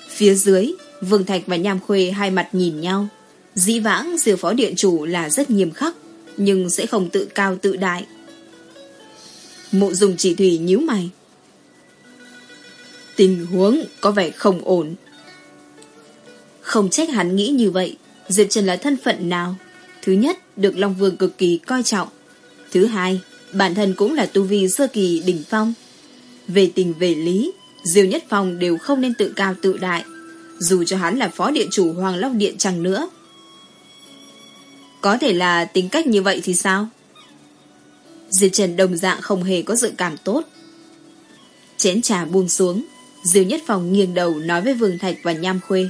Phía dưới, Vương Thạch và Nham Khuê hai mặt nhìn nhau. Dĩ vãng diều phó điện chủ là rất nghiêm khắc, nhưng sẽ không tự cao tự đại. Mộ dùng chỉ thủy nhíu mày. Tình huống có vẻ không ổn. Không trách hắn nghĩ như vậy. Diệp Trần là thân phận nào? Thứ nhất, được Long Vương cực kỳ coi trọng. Thứ hai, bản thân cũng là tu vi sơ kỳ đỉnh phong. Về tình về lý, Diêu Nhất Phong đều không nên tự cao tự đại, dù cho hắn là phó địa chủ Hoàng Long Điện chẳng nữa. Có thể là tính cách như vậy thì sao? Diệp Trần đồng dạng không hề có dự cảm tốt. Chén trà buông xuống, Diêu Nhất Phong nghiêng đầu nói với Vương Thạch và Nham Khuê.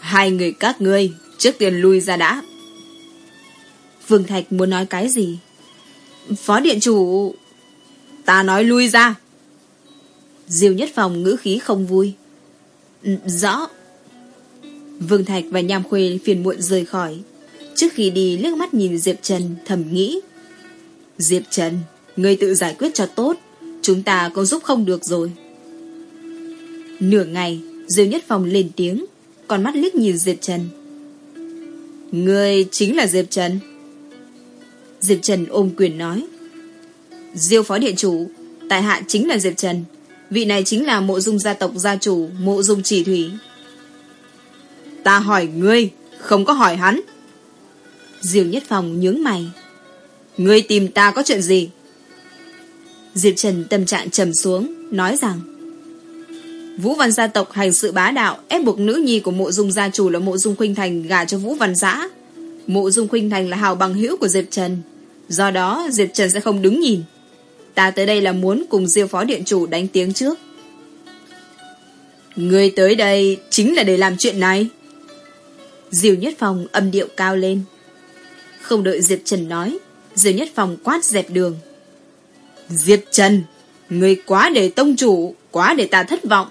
Hai người các ngươi, trước tiên lui ra đã. Vương Thạch muốn nói cái gì? Phó điện chủ... Ta nói lui ra. Diêu Nhất Phòng ngữ khí không vui. Ừ, rõ. Vương Thạch và Nham Khuê phiền muộn rời khỏi. Trước khi đi liếc mắt nhìn Diệp Trần thầm nghĩ. Diệp Trần, ngươi tự giải quyết cho tốt. Chúng ta có giúp không được rồi. Nửa ngày, Diêu Nhất Phòng lên tiếng, còn mắt liếc nhìn Diệp Trần. Ngươi chính là Diệp Trần. Diệp Trần ôm quyền nói. Diêu phó điện chủ, tại hạ chính là Diệp Trần. Vị này chính là mộ dung gia tộc gia chủ, mộ dung chỉ thủy. Ta hỏi ngươi, không có hỏi hắn. Diêu Nhất Phong nhướng mày. Ngươi tìm ta có chuyện gì? Diệp Trần tâm trạng trầm xuống, nói rằng Vũ Văn gia tộc hành sự bá đạo ép buộc nữ nhi của mộ dung gia chủ là mộ dung khuynh thành gả cho Vũ Văn giã. Mộ dung khuynh thành là hào bằng hữu của Diệp Trần. Do đó Diệp Trần sẽ không đứng nhìn. Ta tới đây là muốn cùng Diêu Phó Điện Chủ đánh tiếng trước. Người tới đây chính là để làm chuyện này. Diêu Nhất Phong âm điệu cao lên. Không đợi Diệp Trần nói, Diêu Nhất Phong quát dẹp đường. Diệp Trần, người quá để tông chủ, quá để ta thất vọng.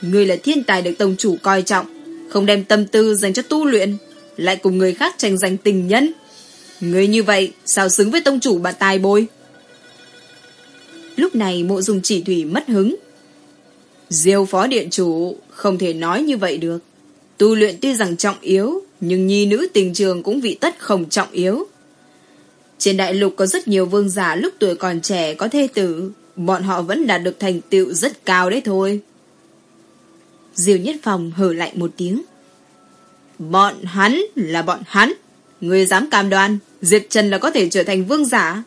Người là thiên tài được tông chủ coi trọng, không đem tâm tư dành cho tu luyện, lại cùng người khác tranh giành tình nhân. Người như vậy, sao xứng với tông chủ bà tài bôi? Lúc này mộ dùng chỉ thủy mất hứng. Diêu phó điện chủ, không thể nói như vậy được. Tu luyện tuy rằng trọng yếu, nhưng nhi nữ tình trường cũng vị tất không trọng yếu. Trên đại lục có rất nhiều vương giả lúc tuổi còn trẻ có thê tử, bọn họ vẫn đạt được thành tựu rất cao đấy thôi. Diêu Nhất Phòng hở lại một tiếng. Bọn hắn là bọn hắn. Người dám cam đoan, Diệp Trần là có thể trở thành vương giả.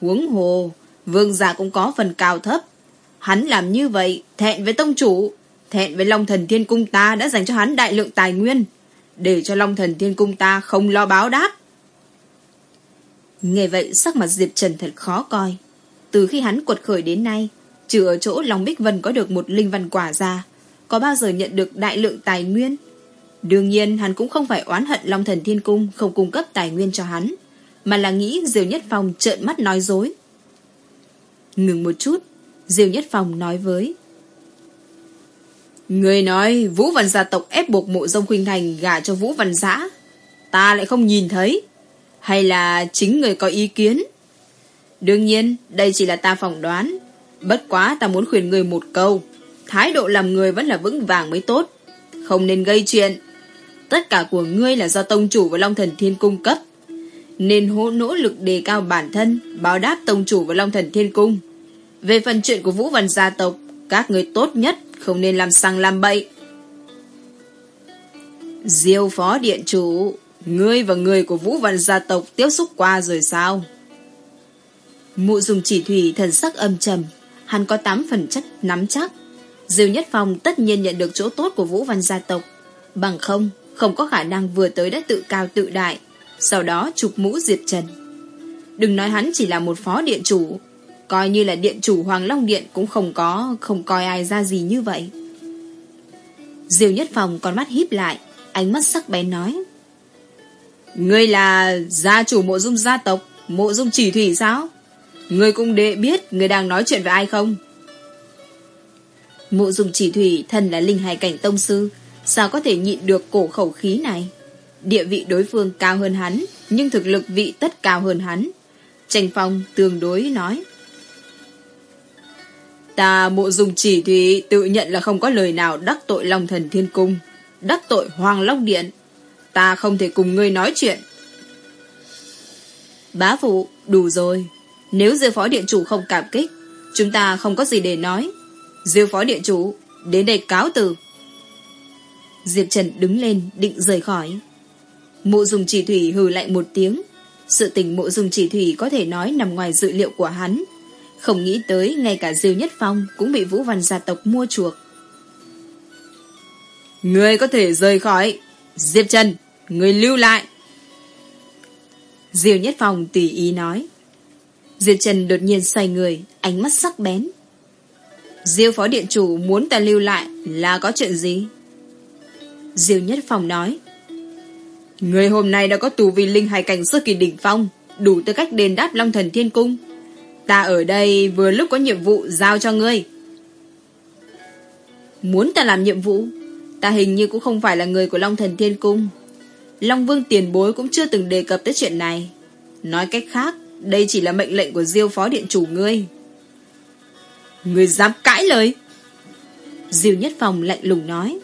Huống hồ, vương giả cũng có phần cao thấp. Hắn làm như vậy, thẹn với tông chủ, thẹn với Long Thần Thiên Cung ta đã dành cho hắn đại lượng tài nguyên, để cho Long Thần Thiên Cung ta không lo báo đáp. Nghe vậy sắc mặt Diệp Trần thật khó coi. Từ khi hắn quật khởi đến nay, trừ ở chỗ Long Bích Vân có được một linh văn quả ra, có bao giờ nhận được đại lượng tài nguyên. Đương nhiên hắn cũng không phải oán hận Long Thần Thiên Cung không cung cấp tài nguyên cho hắn, mà là nghĩ Diều Nhất Phong trợn mắt nói dối. Ngừng một chút, Diều Nhất Phong nói với Người nói Vũ Văn gia tộc ép buộc mộ dông khuynh thành gả cho Vũ Văn giã. Ta lại không nhìn thấy. Hay là chính người có ý kiến? Đương nhiên, đây chỉ là ta phỏng đoán. Bất quá ta muốn khuyên người một câu. Thái độ làm người vẫn là vững vàng mới tốt. Không nên gây chuyện. Tất cả của ngươi là do Tông Chủ và Long Thần Thiên cung cấp. Nên hỗ nỗ lực đề cao bản thân, báo đáp Tông Chủ và Long Thần Thiên Cung. Về phần chuyện của Vũ Văn gia tộc, các người tốt nhất không nên làm sang làm bậy. Diêu Phó Điện Chủ, ngươi và người của Vũ Văn gia tộc tiếp xúc qua rồi sao? Mụ dùng chỉ thủy thần sắc âm trầm, hắn có 8 phần chất nắm chắc Diêu Nhất Phong tất nhiên nhận được chỗ tốt của Vũ Văn gia tộc. Bằng không, không có khả năng vừa tới đã tự cao tự đại, sau đó chụp mũ diệt Trần. Đừng nói hắn chỉ là một phó điện chủ, coi như là điện chủ Hoàng Long Điện cũng không có, không coi ai ra gì như vậy. Diêu Nhất phòng con mắt híp lại, ánh mắt sắc bén nói. Ngươi là gia chủ mộ dung gia tộc, mộ dung chỉ thủy sao? Ngươi cũng đệ biết ngươi đang nói chuyện với ai không? Mộ dung chỉ thủy thân là linh hài cảnh tông sư, sao có thể nhịn được cổ khẩu khí này? Địa vị đối phương cao hơn hắn, nhưng thực lực vị tất cao hơn hắn. Tranh phong tương đối nói. Ta mộ dùng chỉ thủy tự nhận là không có lời nào đắc tội Long Thần Thiên Cung, đắc tội Hoàng Long Điện. Ta không thể cùng ngươi nói chuyện. Bá phụ, đủ rồi. Nếu Diêu Phó Điện Chủ không cảm kích, chúng ta không có gì để nói. Diêu Phó Điện Chủ, đến đây cáo từ. Diệp Trần đứng lên định rời khỏi. Mộ dùng chỉ thủy hừ lại một tiếng. Sự tình mộ dùng chỉ thủy có thể nói nằm ngoài dự liệu của hắn. Không nghĩ tới ngay cả Diêu Nhất Phong cũng bị Vũ Văn gia tộc mua chuộc. Người có thể rời khỏi. Diệp Trần, người lưu lại. Diêu Nhất Phong tùy ý nói. Diệp Trần đột nhiên xoay người, ánh mắt sắc bén. Diêu Phó Điện Chủ muốn ta lưu lại là có chuyện gì? Diêu Nhất Phong nói. Người hôm nay đã có tù vi linh hải cảnh sơ kỳ đỉnh phong, đủ tư cách đền đáp Long Thần Thiên Cung. Ta ở đây vừa lúc có nhiệm vụ giao cho ngươi. Muốn ta làm nhiệm vụ? Ta hình như cũng không phải là người của Long Thần Thiên Cung. Long Vương tiền bối cũng chưa từng đề cập tới chuyện này. Nói cách khác, đây chỉ là mệnh lệnh của Diêu Phó Điện Chủ ngươi. Ngươi dám cãi lời? Diêu Nhất Phòng lạnh lùng nói.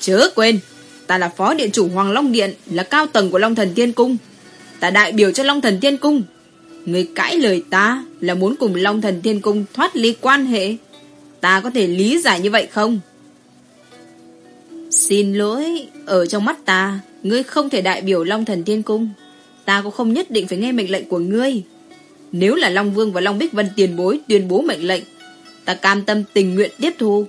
Chớ quên, ta là Phó Điện Chủ Hoàng Long Điện, là cao tầng của Long Thần Thiên Cung. Ta đại biểu cho Long Thần Thiên Cung. Ngươi cãi lời ta là muốn cùng Long Thần Thiên Cung thoát ly quan hệ. Ta có thể lý giải như vậy không? Xin lỗi, ở trong mắt ta, ngươi không thể đại biểu Long Thần Thiên Cung. Ta cũng không nhất định phải nghe mệnh lệnh của ngươi. Nếu là Long Vương và Long Bích Vân tiền bối tuyên bố mệnh lệnh, ta cam tâm tình nguyện tiếp thu.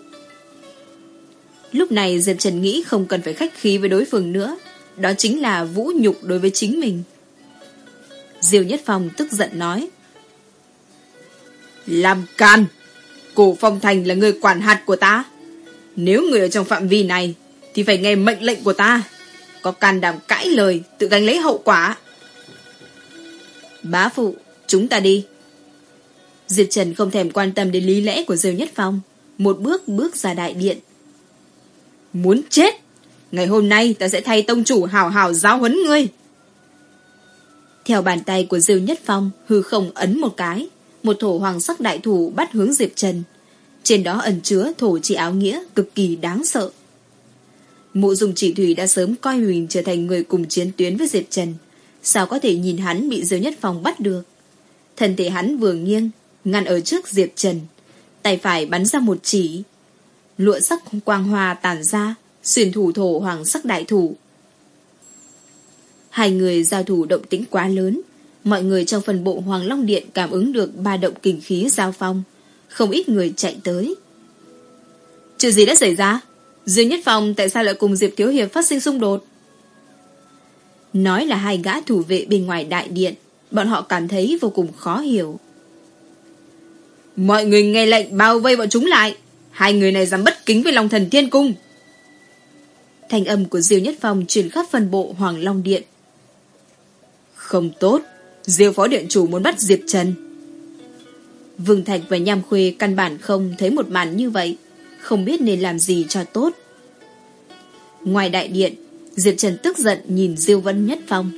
Lúc này Diệp Trần nghĩ không cần phải khách khí với đối phương nữa. Đó chính là vũ nhục đối với chính mình. Diêu Nhất Phong tức giận nói. Làm can! Cổ Phong Thành là người quản hạt của ta. Nếu người ở trong phạm vi này, thì phải nghe mệnh lệnh của ta. Có can đảm cãi lời, tự gánh lấy hậu quả. Bá phụ, chúng ta đi. Diệp Trần không thèm quan tâm đến lý lẽ của Diêu Nhất Phong. Một bước bước ra đại điện. Muốn chết! Ngày hôm nay ta sẽ thay tông chủ hào hào giáo huấn ngươi. Theo bàn tay của Diêu Nhất Phong, hư không ấn một cái. Một thổ hoàng sắc đại thủ bắt hướng Diệp Trần. Trên đó ẩn chứa thổ chỉ áo nghĩa cực kỳ đáng sợ. Mộ dùng chỉ thủy đã sớm coi huỳnh trở thành người cùng chiến tuyến với Diệp Trần. Sao có thể nhìn hắn bị Diêu Nhất Phong bắt được? Thân thể hắn vừa nghiêng, ngăn ở trước Diệp Trần. Tay phải bắn ra một chỉ. Lụa sắc quang hoa tàn ra, xuyên thủ thổ hoàng sắc đại thủ. Hai người giao thủ động tĩnh quá lớn. Mọi người trong phần bộ Hoàng Long Điện cảm ứng được ba động kinh khí giao phong. Không ít người chạy tới. Chuyện gì đã xảy ra? Dương Nhất Phong tại sao lại cùng Diệp Thiếu Hiệp phát sinh xung đột? Nói là hai gã thủ vệ bên ngoài đại điện, bọn họ cảm thấy vô cùng khó hiểu. Mọi người nghe lệnh bao vây bọn chúng lại. Hai người này dám bất kính với lòng Thần Thiên Cung. thanh âm của Diêu Nhất Phong truyền khắp phần bộ Hoàng Long Điện. Không tốt, Diêu Phó Điện Chủ muốn bắt Diệp Trần. Vương Thạch và Nham Khuê căn bản không thấy một màn như vậy, không biết nên làm gì cho tốt. Ngoài đại điện, Diệp Trần tức giận nhìn Diêu Vân Nhất Phong.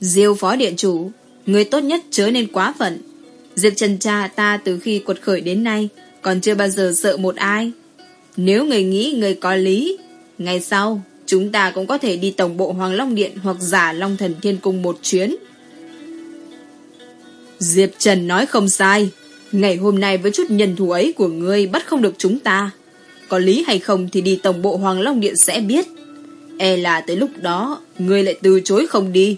Diêu Phó Điện Chủ, người tốt nhất chớ nên quá phận. Diệp Trần cha ta từ khi quật khởi đến nay còn chưa bao giờ sợ một ai. Nếu người nghĩ người có lý, ngày sau chúng ta cũng có thể đi tổng bộ Hoàng Long Điện hoặc giả Long Thần Thiên Cung một chuyến. Diệp Trần nói không sai. Ngày hôm nay với chút nhân thù ấy của ngươi bắt không được chúng ta. Có lý hay không thì đi tổng bộ Hoàng Long Điện sẽ biết. E là tới lúc đó, ngươi lại từ chối không đi.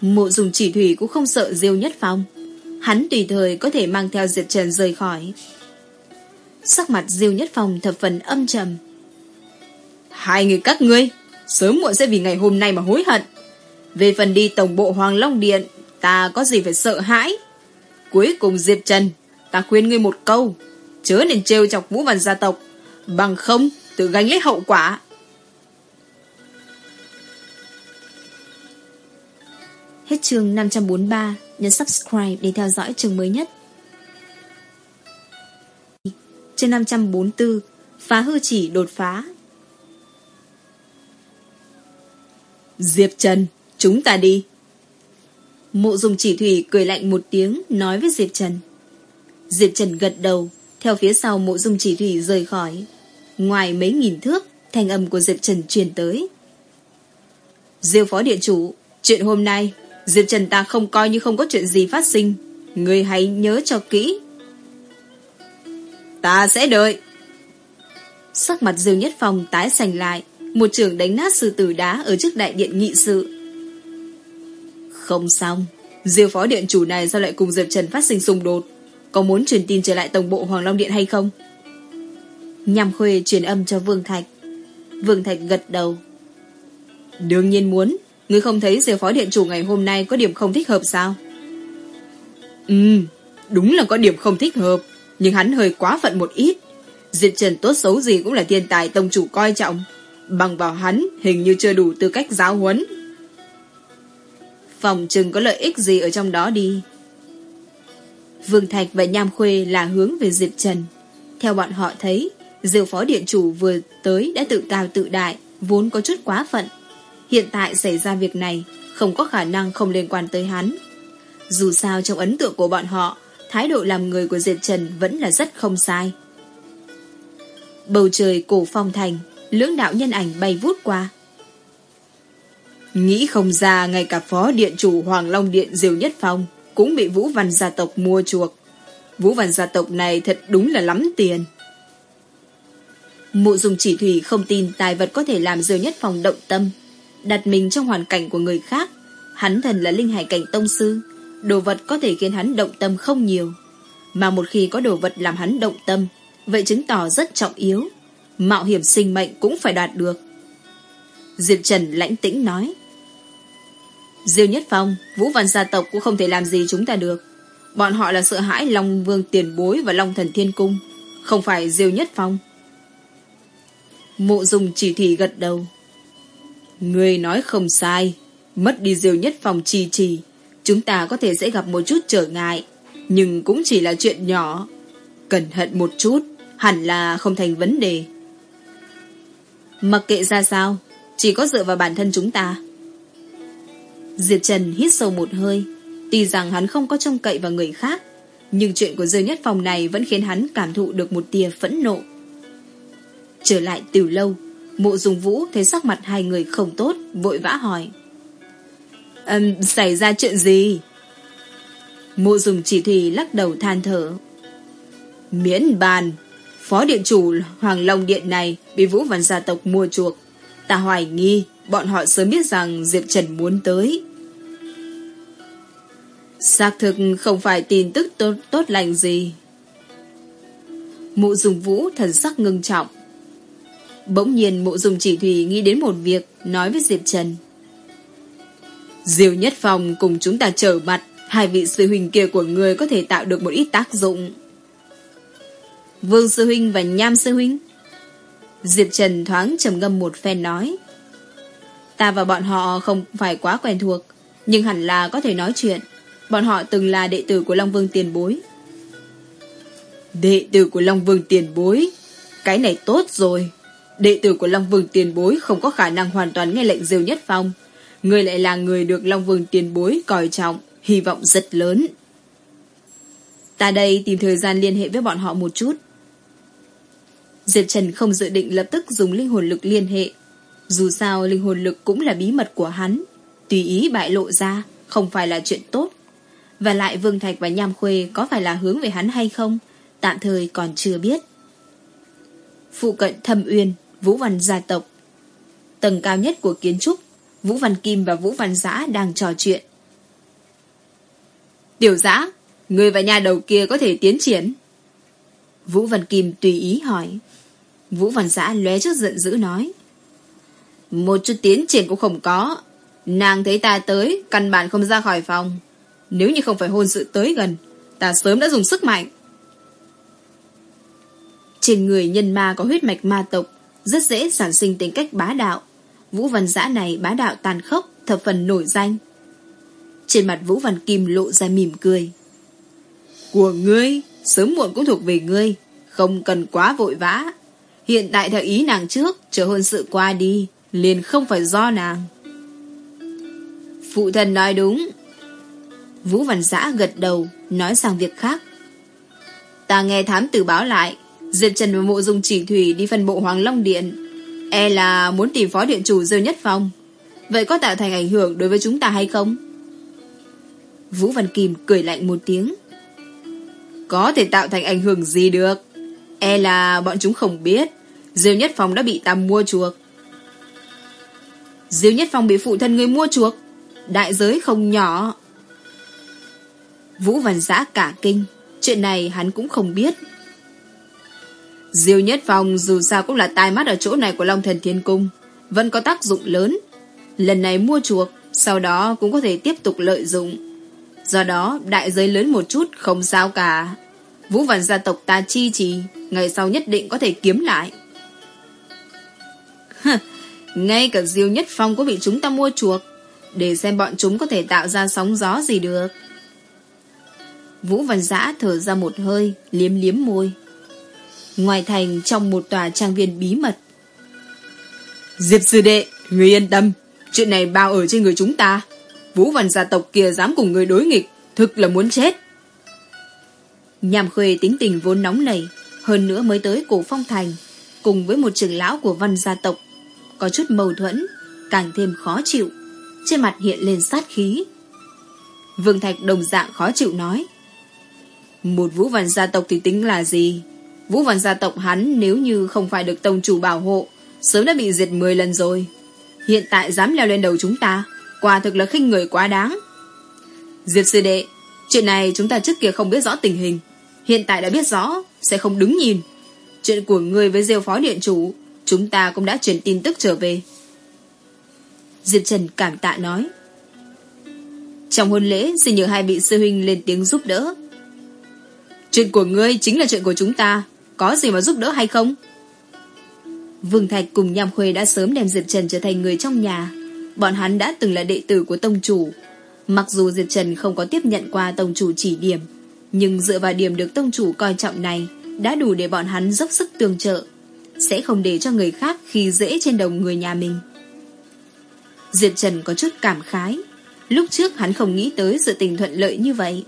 Mộ dùng chỉ thủy cũng không sợ Diêu Nhất Phong. Hắn tùy thời có thể mang theo Diệp Trần rời khỏi. Sắc mặt Diêu Nhất Phong thập phần âm trầm. Hai người các ngươi, sớm muộn sẽ vì ngày hôm nay mà hối hận. Về phần đi tổng bộ Hoàng Long Điện, ta có gì phải sợ hãi. Cuối cùng Diệp Trần, ta khuyên ngươi một câu, chớ nên trêu chọc vũ văn gia tộc, bằng không tự gánh lấy hậu quả. Hết chương 543, nhấn subscribe để theo dõi chương mới nhất. Chương 544, phá hư chỉ đột phá. Diệp Trần, chúng ta đi. Mộ dùng chỉ thủy cười lạnh một tiếng nói với Diệp Trần. Diệp Trần gật đầu, theo phía sau mộ dung chỉ thủy rời khỏi. Ngoài mấy nghìn thước, thanh âm của Diệp Trần truyền tới. Diêu phó điện chủ, chuyện hôm nay Diệp Trần ta không coi như không có chuyện gì phát sinh. Người hãy nhớ cho kỹ. Ta sẽ đợi. Sắc mặt Dương Nhất Phong tái sành lại. Một trường đánh nát sư tử đá ở trước đại điện nghị sự. Không xong. Diêu phó điện chủ này sao lại cùng Diệp Trần phát sinh xung đột? Có muốn truyền tin trở lại tổng bộ Hoàng Long Điện hay không? Nhằm khuê truyền âm cho Vương Thạch. Vương Thạch gật đầu. Đương nhiên muốn. Ngươi không thấy Diêu phó điện chủ ngày hôm nay có điểm không thích hợp sao? Ừ, đúng là có điểm không thích hợp. Nhưng hắn hơi quá phận một ít. Diệp Trần tốt xấu gì cũng là thiên tài tông chủ coi trọng. Bằng vào hắn hình như chưa đủ tư cách giáo huấn Phòng chừng có lợi ích gì ở trong đó đi Vương Thạch và Nham Khuê là hướng về Diệp Trần Theo bọn họ thấy Diệu phó điện chủ vừa tới đã tự cao tự đại Vốn có chút quá phận Hiện tại xảy ra việc này Không có khả năng không liên quan tới hắn Dù sao trong ấn tượng của bọn họ Thái độ làm người của Diệp Trần Vẫn là rất không sai Bầu trời cổ phong thành Lưỡng đạo nhân ảnh bay vút qua Nghĩ không ra ngay cả phó điện chủ Hoàng Long Điện Diều Nhất Phong cũng bị Vũ Văn gia tộc mua chuộc. Vũ Văn gia tộc này thật đúng là lắm tiền. Mụ dùng chỉ thủy không tin tài vật có thể làm Diều Nhất Phong động tâm, đặt mình trong hoàn cảnh của người khác. Hắn thần là linh hải cảnh tông sư, đồ vật có thể khiến hắn động tâm không nhiều. Mà một khi có đồ vật làm hắn động tâm, vậy chứng tỏ rất trọng yếu. Mạo hiểm sinh mệnh cũng phải đạt được. Diệp Trần lãnh tĩnh nói. Diêu Nhất Phong, Vũ Văn gia tộc cũng không thể làm gì chúng ta được. Bọn họ là sợ hãi Long Vương Tiền Bối và Long Thần Thiên Cung, không phải Diêu Nhất Phong. Mộ dùng chỉ thị gật đầu. Người nói không sai, mất đi Diêu Nhất phòng trì trì, chúng ta có thể sẽ gặp một chút trở ngại, nhưng cũng chỉ là chuyện nhỏ. Cẩn thận một chút, hẳn là không thành vấn đề. Mặc kệ ra sao, chỉ có dựa vào bản thân chúng ta. Diệp Trần hít sâu một hơi. Tuy rằng hắn không có trông cậy vào người khác, nhưng chuyện của Dương Nhất Phòng này vẫn khiến hắn cảm thụ được một tia phẫn nộ. Trở lại từ lâu, mộ dùng vũ thấy sắc mặt hai người không tốt, vội vã hỏi. Um, xảy ra chuyện gì? Mộ dùng chỉ thủy lắc đầu than thở. Miễn bàn, phó điện chủ Hoàng Long Điện này bị Vũ Văn gia tộc mua chuộc. Ta hoài nghi, bọn họ sớm biết rằng Diệp Trần muốn tới. Xác thực không phải tin tức tốt, tốt lành gì. Mụ dùng vũ thần sắc ngưng trọng. Bỗng nhiên mộ dùng chỉ thủy nghĩ đến một việc, nói với Diệp Trần. diêu nhất phòng cùng chúng ta trở mặt, hai vị sư huynh kia của người có thể tạo được một ít tác dụng. Vương sư huynh và Nham sư huynh. Diệp Trần thoáng trầm ngâm một phen nói. Ta và bọn họ không phải quá quen thuộc, nhưng hẳn là có thể nói chuyện. Bọn họ từng là đệ tử của Long Vương tiền bối. Đệ tử của Long Vương tiền bối? Cái này tốt rồi. Đệ tử của Long Vương tiền bối không có khả năng hoàn toàn nghe lệnh diêu nhất phong. Người lại là người được Long Vương tiền bối coi trọng, hy vọng rất lớn. Ta đây tìm thời gian liên hệ với bọn họ một chút. Diệp Trần không dự định lập tức dùng linh hồn lực liên hệ. Dù sao linh hồn lực cũng là bí mật của hắn. Tùy ý bại lộ ra, không phải là chuyện tốt. Và lại Vương Thạch và Nham Khuê có phải là hướng về hắn hay không? Tạm thời còn chưa biết. Phụ cận Thâm Uyên, Vũ Văn gia tộc. Tầng cao nhất của kiến trúc, Vũ Văn Kim và Vũ Văn Giã đang trò chuyện. Tiểu giã, người và nhà đầu kia có thể tiến triển. Vũ Văn Kim tùy ý hỏi. Vũ Văn Giã lóe chút giận dữ nói. Một chút tiến triển cũng không có. Nàng thấy ta tới, căn bản không ra khỏi phòng. Nếu như không phải hôn sự tới gần, ta sớm đã dùng sức mạnh. Trên người nhân ma có huyết mạch ma tộc, rất dễ sản sinh tính cách bá đạo. Vũ Văn Giã này bá đạo tàn khốc, thập phần nổi danh. Trên mặt Vũ Văn Kim lộ ra mỉm cười. Của ngươi, sớm muộn cũng thuộc về ngươi, không cần quá vội vã. Hiện tại theo ý nàng trước, chờ hôn sự qua đi, liền không phải do nàng. Phụ thần nói đúng, Vũ Văn Giã gật đầu, nói sang việc khác. Ta nghe thám tử báo lại, Diệp Trần và Mộ Dung Chỉ Thủy đi phân bộ Hoàng Long Điện. E là muốn tìm phó điện chủ Dơ Nhất Phong. Vậy có tạo thành ảnh hưởng đối với chúng ta hay không? Vũ Văn Kim cười lạnh một tiếng. Có thể tạo thành ảnh hưởng gì được? E là bọn chúng không biết. Diêu Nhất Phong đã bị ta mua chuộc. Diêu Nhất Phong bị phụ thân người mua chuộc. Đại giới không nhỏ. Vũ Văn Giã cả kinh. Chuyện này hắn cũng không biết. Diêu Nhất Phong dù sao cũng là tai mắt ở chỗ này của Long Thần Thiên Cung. Vẫn có tác dụng lớn. Lần này mua chuộc, sau đó cũng có thể tiếp tục lợi dụng. Do đó, đại giới lớn một chút không sao cả. Vũ Văn gia tộc ta chi trì, ngày sau nhất định có thể kiếm lại. Ngay cả Diêu Nhất Phong cũng bị chúng ta mua chuộc, để xem bọn chúng có thể tạo ra sóng gió gì được. Vũ Văn Giã thở ra một hơi, liếm liếm môi. Ngoài thành trong một tòa trang viên bí mật. Diệp sư đệ, người yên tâm, chuyện này bao ở trên người chúng ta. Vũ Văn gia tộc kia dám cùng người đối nghịch, thực là muốn chết. Nhàm khuê tính tình vốn nóng nảy, hơn nữa mới tới cổ phong thành, cùng với một trưởng lão của văn gia tộc. Có chút mâu thuẫn, càng thêm khó chịu, trên mặt hiện lên sát khí. Vương Thạch đồng dạng khó chịu nói. Một vũ văn gia tộc thì tính là gì? Vũ văn gia tộc hắn nếu như không phải được tông chủ bảo hộ, sớm đã bị diệt 10 lần rồi. Hiện tại dám leo lên đầu chúng ta, quả thực là khinh người quá đáng. Diệp sư đệ, chuyện này chúng ta trước kia không biết rõ tình hình. Hiện tại đã biết rõ, sẽ không đứng nhìn. Chuyện của người với diêu phó điện chủ, chúng ta cũng đã truyền tin tức trở về. Diệp Trần cảm tạ nói. Trong hôn lễ, xin nhờ hai vị sư huynh lên tiếng giúp đỡ. Chuyện của ngươi chính là chuyện của chúng ta, có gì mà giúp đỡ hay không? Vương Thạch cùng Nham Khuê đã sớm đem Diệp Trần trở thành người trong nhà. Bọn hắn đã từng là đệ tử của tông chủ. Mặc dù Diệp Trần không có tiếp nhận qua tông chủ chỉ điểm, nhưng dựa vào điểm được tông chủ coi trọng này đã đủ để bọn hắn dốc sức tương trợ. Sẽ không để cho người khác khi dễ trên đầu người nhà mình. Diệp Trần có chút cảm khái. Lúc trước hắn không nghĩ tới sự tình thuận lợi như vậy.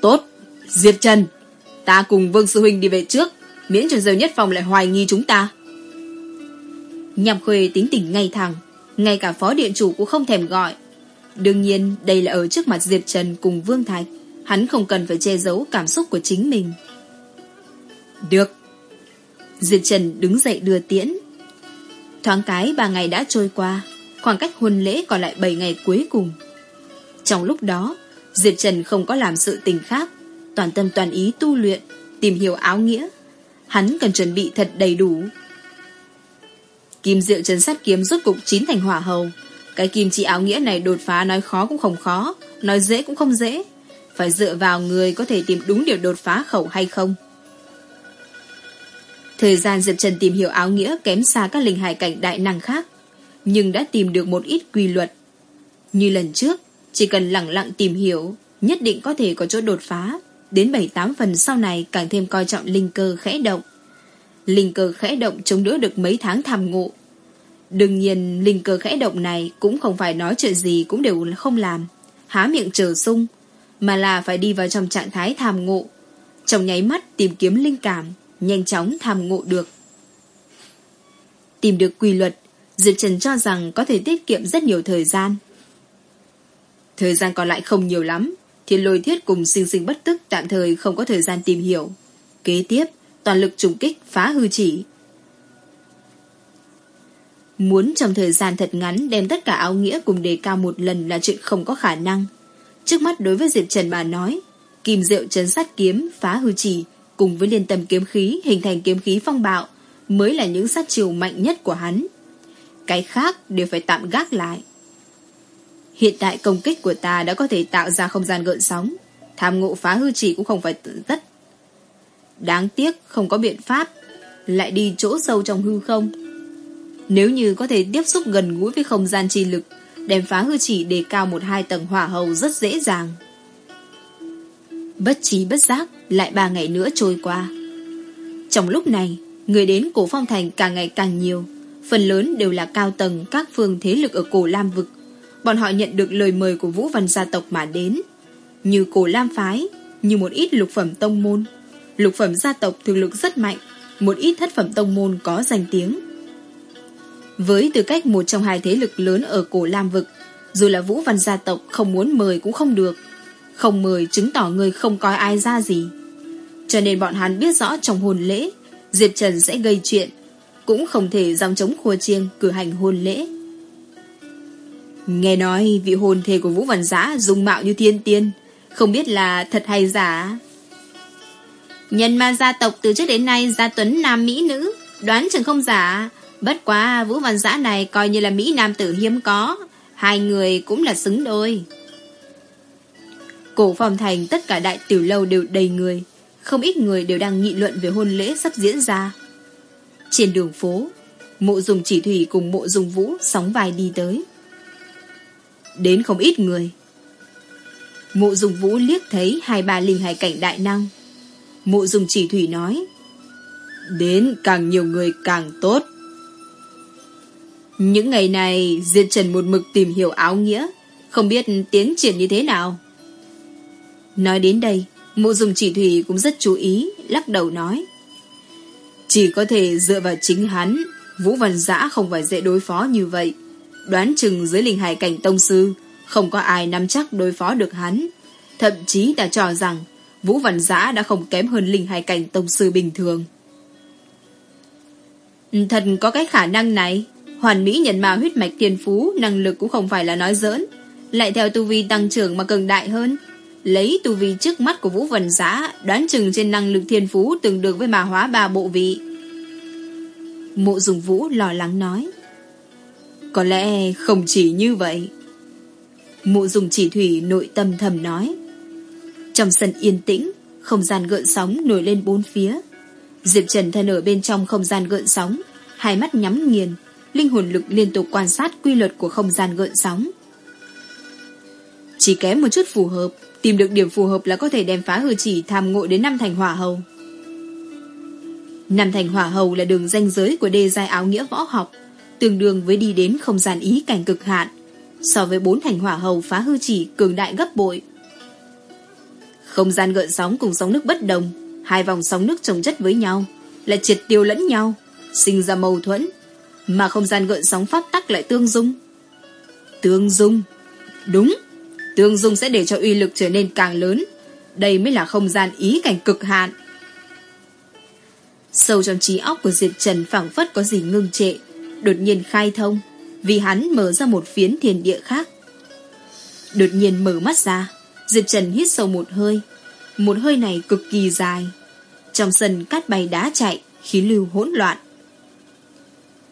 Tốt, Diệp Trần, ta cùng Vương Sư Huynh đi về trước, miễn cho giờ nhất phòng lại hoài nghi chúng ta. Nhằm khuê tính tình ngay thẳng, ngay cả phó điện chủ cũng không thèm gọi. Đương nhiên, đây là ở trước mặt Diệp Trần cùng Vương Thạch, hắn không cần phải che giấu cảm xúc của chính mình. Được. Diệp Trần đứng dậy đưa tiễn. Thoáng cái ba ngày đã trôi qua, khoảng cách hôn lễ còn lại 7 ngày cuối cùng. Trong lúc đó, Diệp Trần không có làm sự tình khác, toàn tâm toàn ý tu luyện, tìm hiểu áo nghĩa. Hắn cần chuẩn bị thật đầy đủ. Kim diệu trấn sát kiếm rốt cục chín thành hỏa hầu. Cái kim chỉ áo nghĩa này đột phá nói khó cũng không khó, nói dễ cũng không dễ. Phải dựa vào người có thể tìm đúng điều đột phá khẩu hay không. Thời gian Diệp Trần tìm hiểu áo nghĩa kém xa các linh hải cảnh đại năng khác, nhưng đã tìm được một ít quy luật. Như lần trước, chỉ cần lặng lặng tìm hiểu, nhất định có thể có chỗ đột phá. Đến 7-8 phần sau này càng thêm coi trọng linh cơ khẽ động. Linh cơ khẽ động chống đỡ được mấy tháng tham ngộ. Đương nhiên, linh cơ khẽ động này cũng không phải nói chuyện gì cũng đều không làm. Há miệng chờ sung, mà là phải đi vào trong trạng thái tham ngộ. Trong nháy mắt tìm kiếm linh cảm, nhanh chóng tham ngộ được. Tìm được quy luật, Diệp Trần cho rằng có thể tiết kiệm rất nhiều thời gian. Thời gian còn lại không nhiều lắm, thiên lôi thiết cùng sinh sinh bất tức tạm thời không có thời gian tìm hiểu. Kế tiếp, toàn lực trùng kích phá hư chỉ. Muốn trong thời gian thật ngắn đem tất cả áo nghĩa cùng đề cao một lần là chuyện không có khả năng. Trước mắt đối với Diệp Trần bà nói, kim diệu chấn sát kiếm phá hư chỉ cùng với liên tâm kiếm khí hình thành kiếm khí phong bạo mới là những sát chiều mạnh nhất của hắn. Cái khác đều phải tạm gác lại. Hiện tại công kích của ta đã có thể tạo ra không gian gợn sóng. Tham ngộ phá hư chỉ cũng không phải tự tất. Đáng tiếc không có biện pháp. Lại đi chỗ sâu trong hư không. Nếu như có thể tiếp xúc gần gũi với không gian chi lực, đem phá hư chỉ đề cao một hai tầng hỏa hầu rất dễ dàng. Bất trí bất giác, lại ba ngày nữa trôi qua. Trong lúc này, người đến cổ phong thành càng ngày càng nhiều. Phần lớn đều là cao tầng các phương thế lực ở cổ Lam Vực bọn họ nhận được lời mời của Vũ Văn gia tộc mà đến. Như cổ Lam Phái, như một ít lục phẩm tông môn. Lục phẩm gia tộc thực lực rất mạnh, một ít thất phẩm tông môn có danh tiếng. Với tư cách một trong hai thế lực lớn ở cổ Lam Vực, Dù là Vũ Văn gia tộc không muốn mời cũng không được. Không mời chứng tỏ người không coi ai ra gì. Cho nên bọn hắn biết rõ trong hôn lễ, Diệp Trần sẽ gây chuyện, cũng không thể dòng chống khua chiêng cử hành hôn lễ. Nghe nói vị hôn thề của Vũ Văn Giã dùng mạo như thiên tiên, không biết là thật hay giả. Nhân ma gia tộc từ trước đến nay gia tuấn nam mỹ nữ, đoán chừng không giả. Bất quá Vũ Văn Giã này coi như là Mỹ Nam tử hiếm có, hai người cũng là xứng đôi. Cổ phòng thành tất cả đại tiểu lâu đều đầy người, không ít người đều đang nghị luận về hôn lễ sắp diễn ra. Trên đường phố, mộ dùng chỉ thủy cùng mộ dùng vũ sóng vai đi tới. Đến không ít người. Mộ dùng vũ liếc thấy hai ba linh hải cảnh đại năng. Mộ dùng chỉ thủy nói. Đến càng nhiều người càng tốt. Những ngày này, Diệt Trần một mực tìm hiểu áo nghĩa, Không biết tiến triển như thế nào Nói đến đây, Mộ dùng chỉ thủy cũng rất chú ý, Lắc đầu nói, Chỉ có thể dựa vào chính hắn, Vũ Văn Giã không phải dễ đối phó như vậy Đoán chừng dưới linh hải cảnh tông sư, Không có ai nắm chắc đối phó được hắn. Thậm chí đã cho rằng, Vũ Văn Giã đã không kém hơn linh hải cảnh tông sư bình thường. Thật có cái khả năng này, Hoàn mỹ nhận mạo huyết mạch thiên phú, Năng lực cũng không phải là nói giỡn. Lại theo tu vi tăng trưởng mà cường đại hơn, Lấy tu vi trước mắt của Vũ Vân Giá Đoán chừng trên năng lực thiên phú Tương được với mà hóa ba bộ vị. Mộ dùng Vũ lo lắng nói. Có lẽ không chỉ như vậy mụ dùng chỉ thủy nội tâm thầm nói Trong sân yên tĩnh Không gian gợn sóng nổi lên bốn phía Diệp Trần thân ở bên trong không gian gợn sóng Hai mắt nhắm nghiền linh hồn lực liên tục quan sát quy luật của không gian gợn sóng. Chỉ kém một chút phù hợp, tìm được điểm phù hợp là có thể đem phá hư chỉ tham ngộ đến năm thành hỏa hầu. Năm thành hỏa hầu là đường danh giới của đê giai áo nghĩa võ học, tương đương với đi đến không gian ý cảnh cực hạn, so với bốn thành hỏa hầu phá hư chỉ cường đại gấp bội. Không gian gợn sóng cùng sóng nước bất đồng, hai vòng sóng nước chồng chất với nhau, là triệt tiêu lẫn nhau, sinh ra mâu thuẫn, mà không gian gợn sóng pháp tắc lại tương dung. Tương dung. Đúng. Tương dung sẽ để cho uy lực trở nên càng lớn. Đây mới là không gian ý cảnh cực hạn. Sâu trong trí óc của Diệp Trần phảng phất có gì ngưng trệ, đột nhiên khai thông, vì hắn mở ra một phiến thiên địa khác. Đột nhiên mở mắt ra, Diệp Trần hít sâu một hơi. Một hơi này cực kỳ dài. Trong sân cát bay đá chạy, khí lưu hỗn loạn.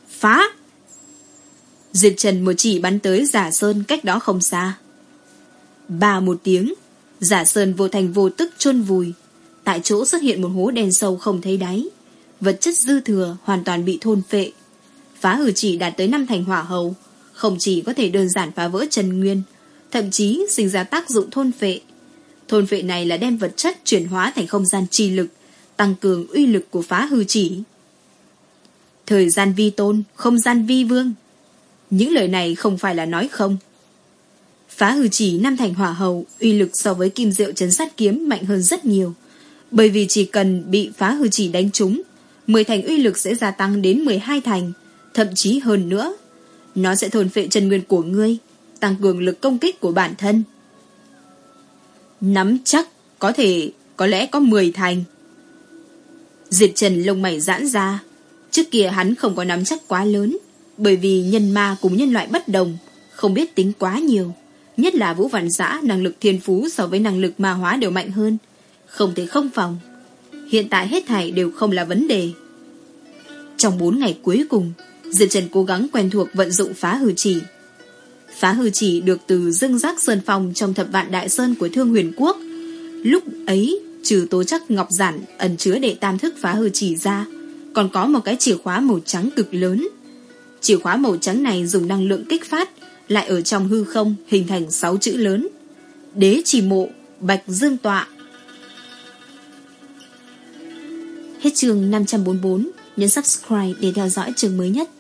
Phá! Diệp Trần một chỉ bắn tới giả sơn cách đó không xa. Ba một tiếng, giả sơn vô thành vô tức chôn vùi. Tại chỗ xuất hiện một hố đen sâu không thấy đáy. Vật chất dư thừa hoàn toàn bị thôn phệ. Phá hử chỉ đạt tới năm thành hỏa hầu, không chỉ có thể đơn giản phá vỡ Trần Nguyên, thậm chí sinh ra tác dụng thôn phệ. Thôn phệ này là đem vật chất chuyển hóa thành không gian chi lực, tăng cường uy lực của phá hư chỉ. Thời gian vi tôn, không gian vi vương. Những lời này không phải là nói không. Phá hư chỉ năm thành hỏa hầu, uy lực so với kim diệu chấn sát kiếm mạnh hơn rất nhiều. Bởi vì chỉ cần bị phá hư chỉ đánh trúng, 10 thành uy lực sẽ gia tăng đến 12 thành, thậm chí hơn nữa. Nó sẽ thôn phệ chân nguyên của ngươi, tăng cường lực công kích của bản thân. Nắm chắc, có thể, có lẽ có 10 thành. Diệt trần lông mày giãn ra, Trước kia hắn không có nắm chắc quá lớn, bởi vì nhân ma cùng nhân loại bất đồng, không biết tính quá nhiều. Nhất là Vũ Văn Giã năng lực thiên phú so với năng lực ma hóa đều mạnh hơn. Không thể không phòng. Hiện tại hết thảy đều không là vấn đề. Trong 4 ngày cuối cùng, Diệp Trần cố gắng quen thuộc vận dụng phá hư chỉ. Phá hư chỉ được từ dưng giác sơn phong trong thập vạn đại sơn của Thương Huyền Quốc. Lúc ấy, trừ tố chắc ngọc giản ẩn chứa đệ tam thức phá hư chỉ ra, còn có một cái chìa khóa màu trắng cực lớn. Chìa khóa màu trắng này dùng năng lượng kích phát, lại ở trong hư không hình thành 6 chữ lớn. Đế chỉ mộ, bạch dương tọa. Hết chương 544, nhấn subscribe để theo dõi chương mới nhất.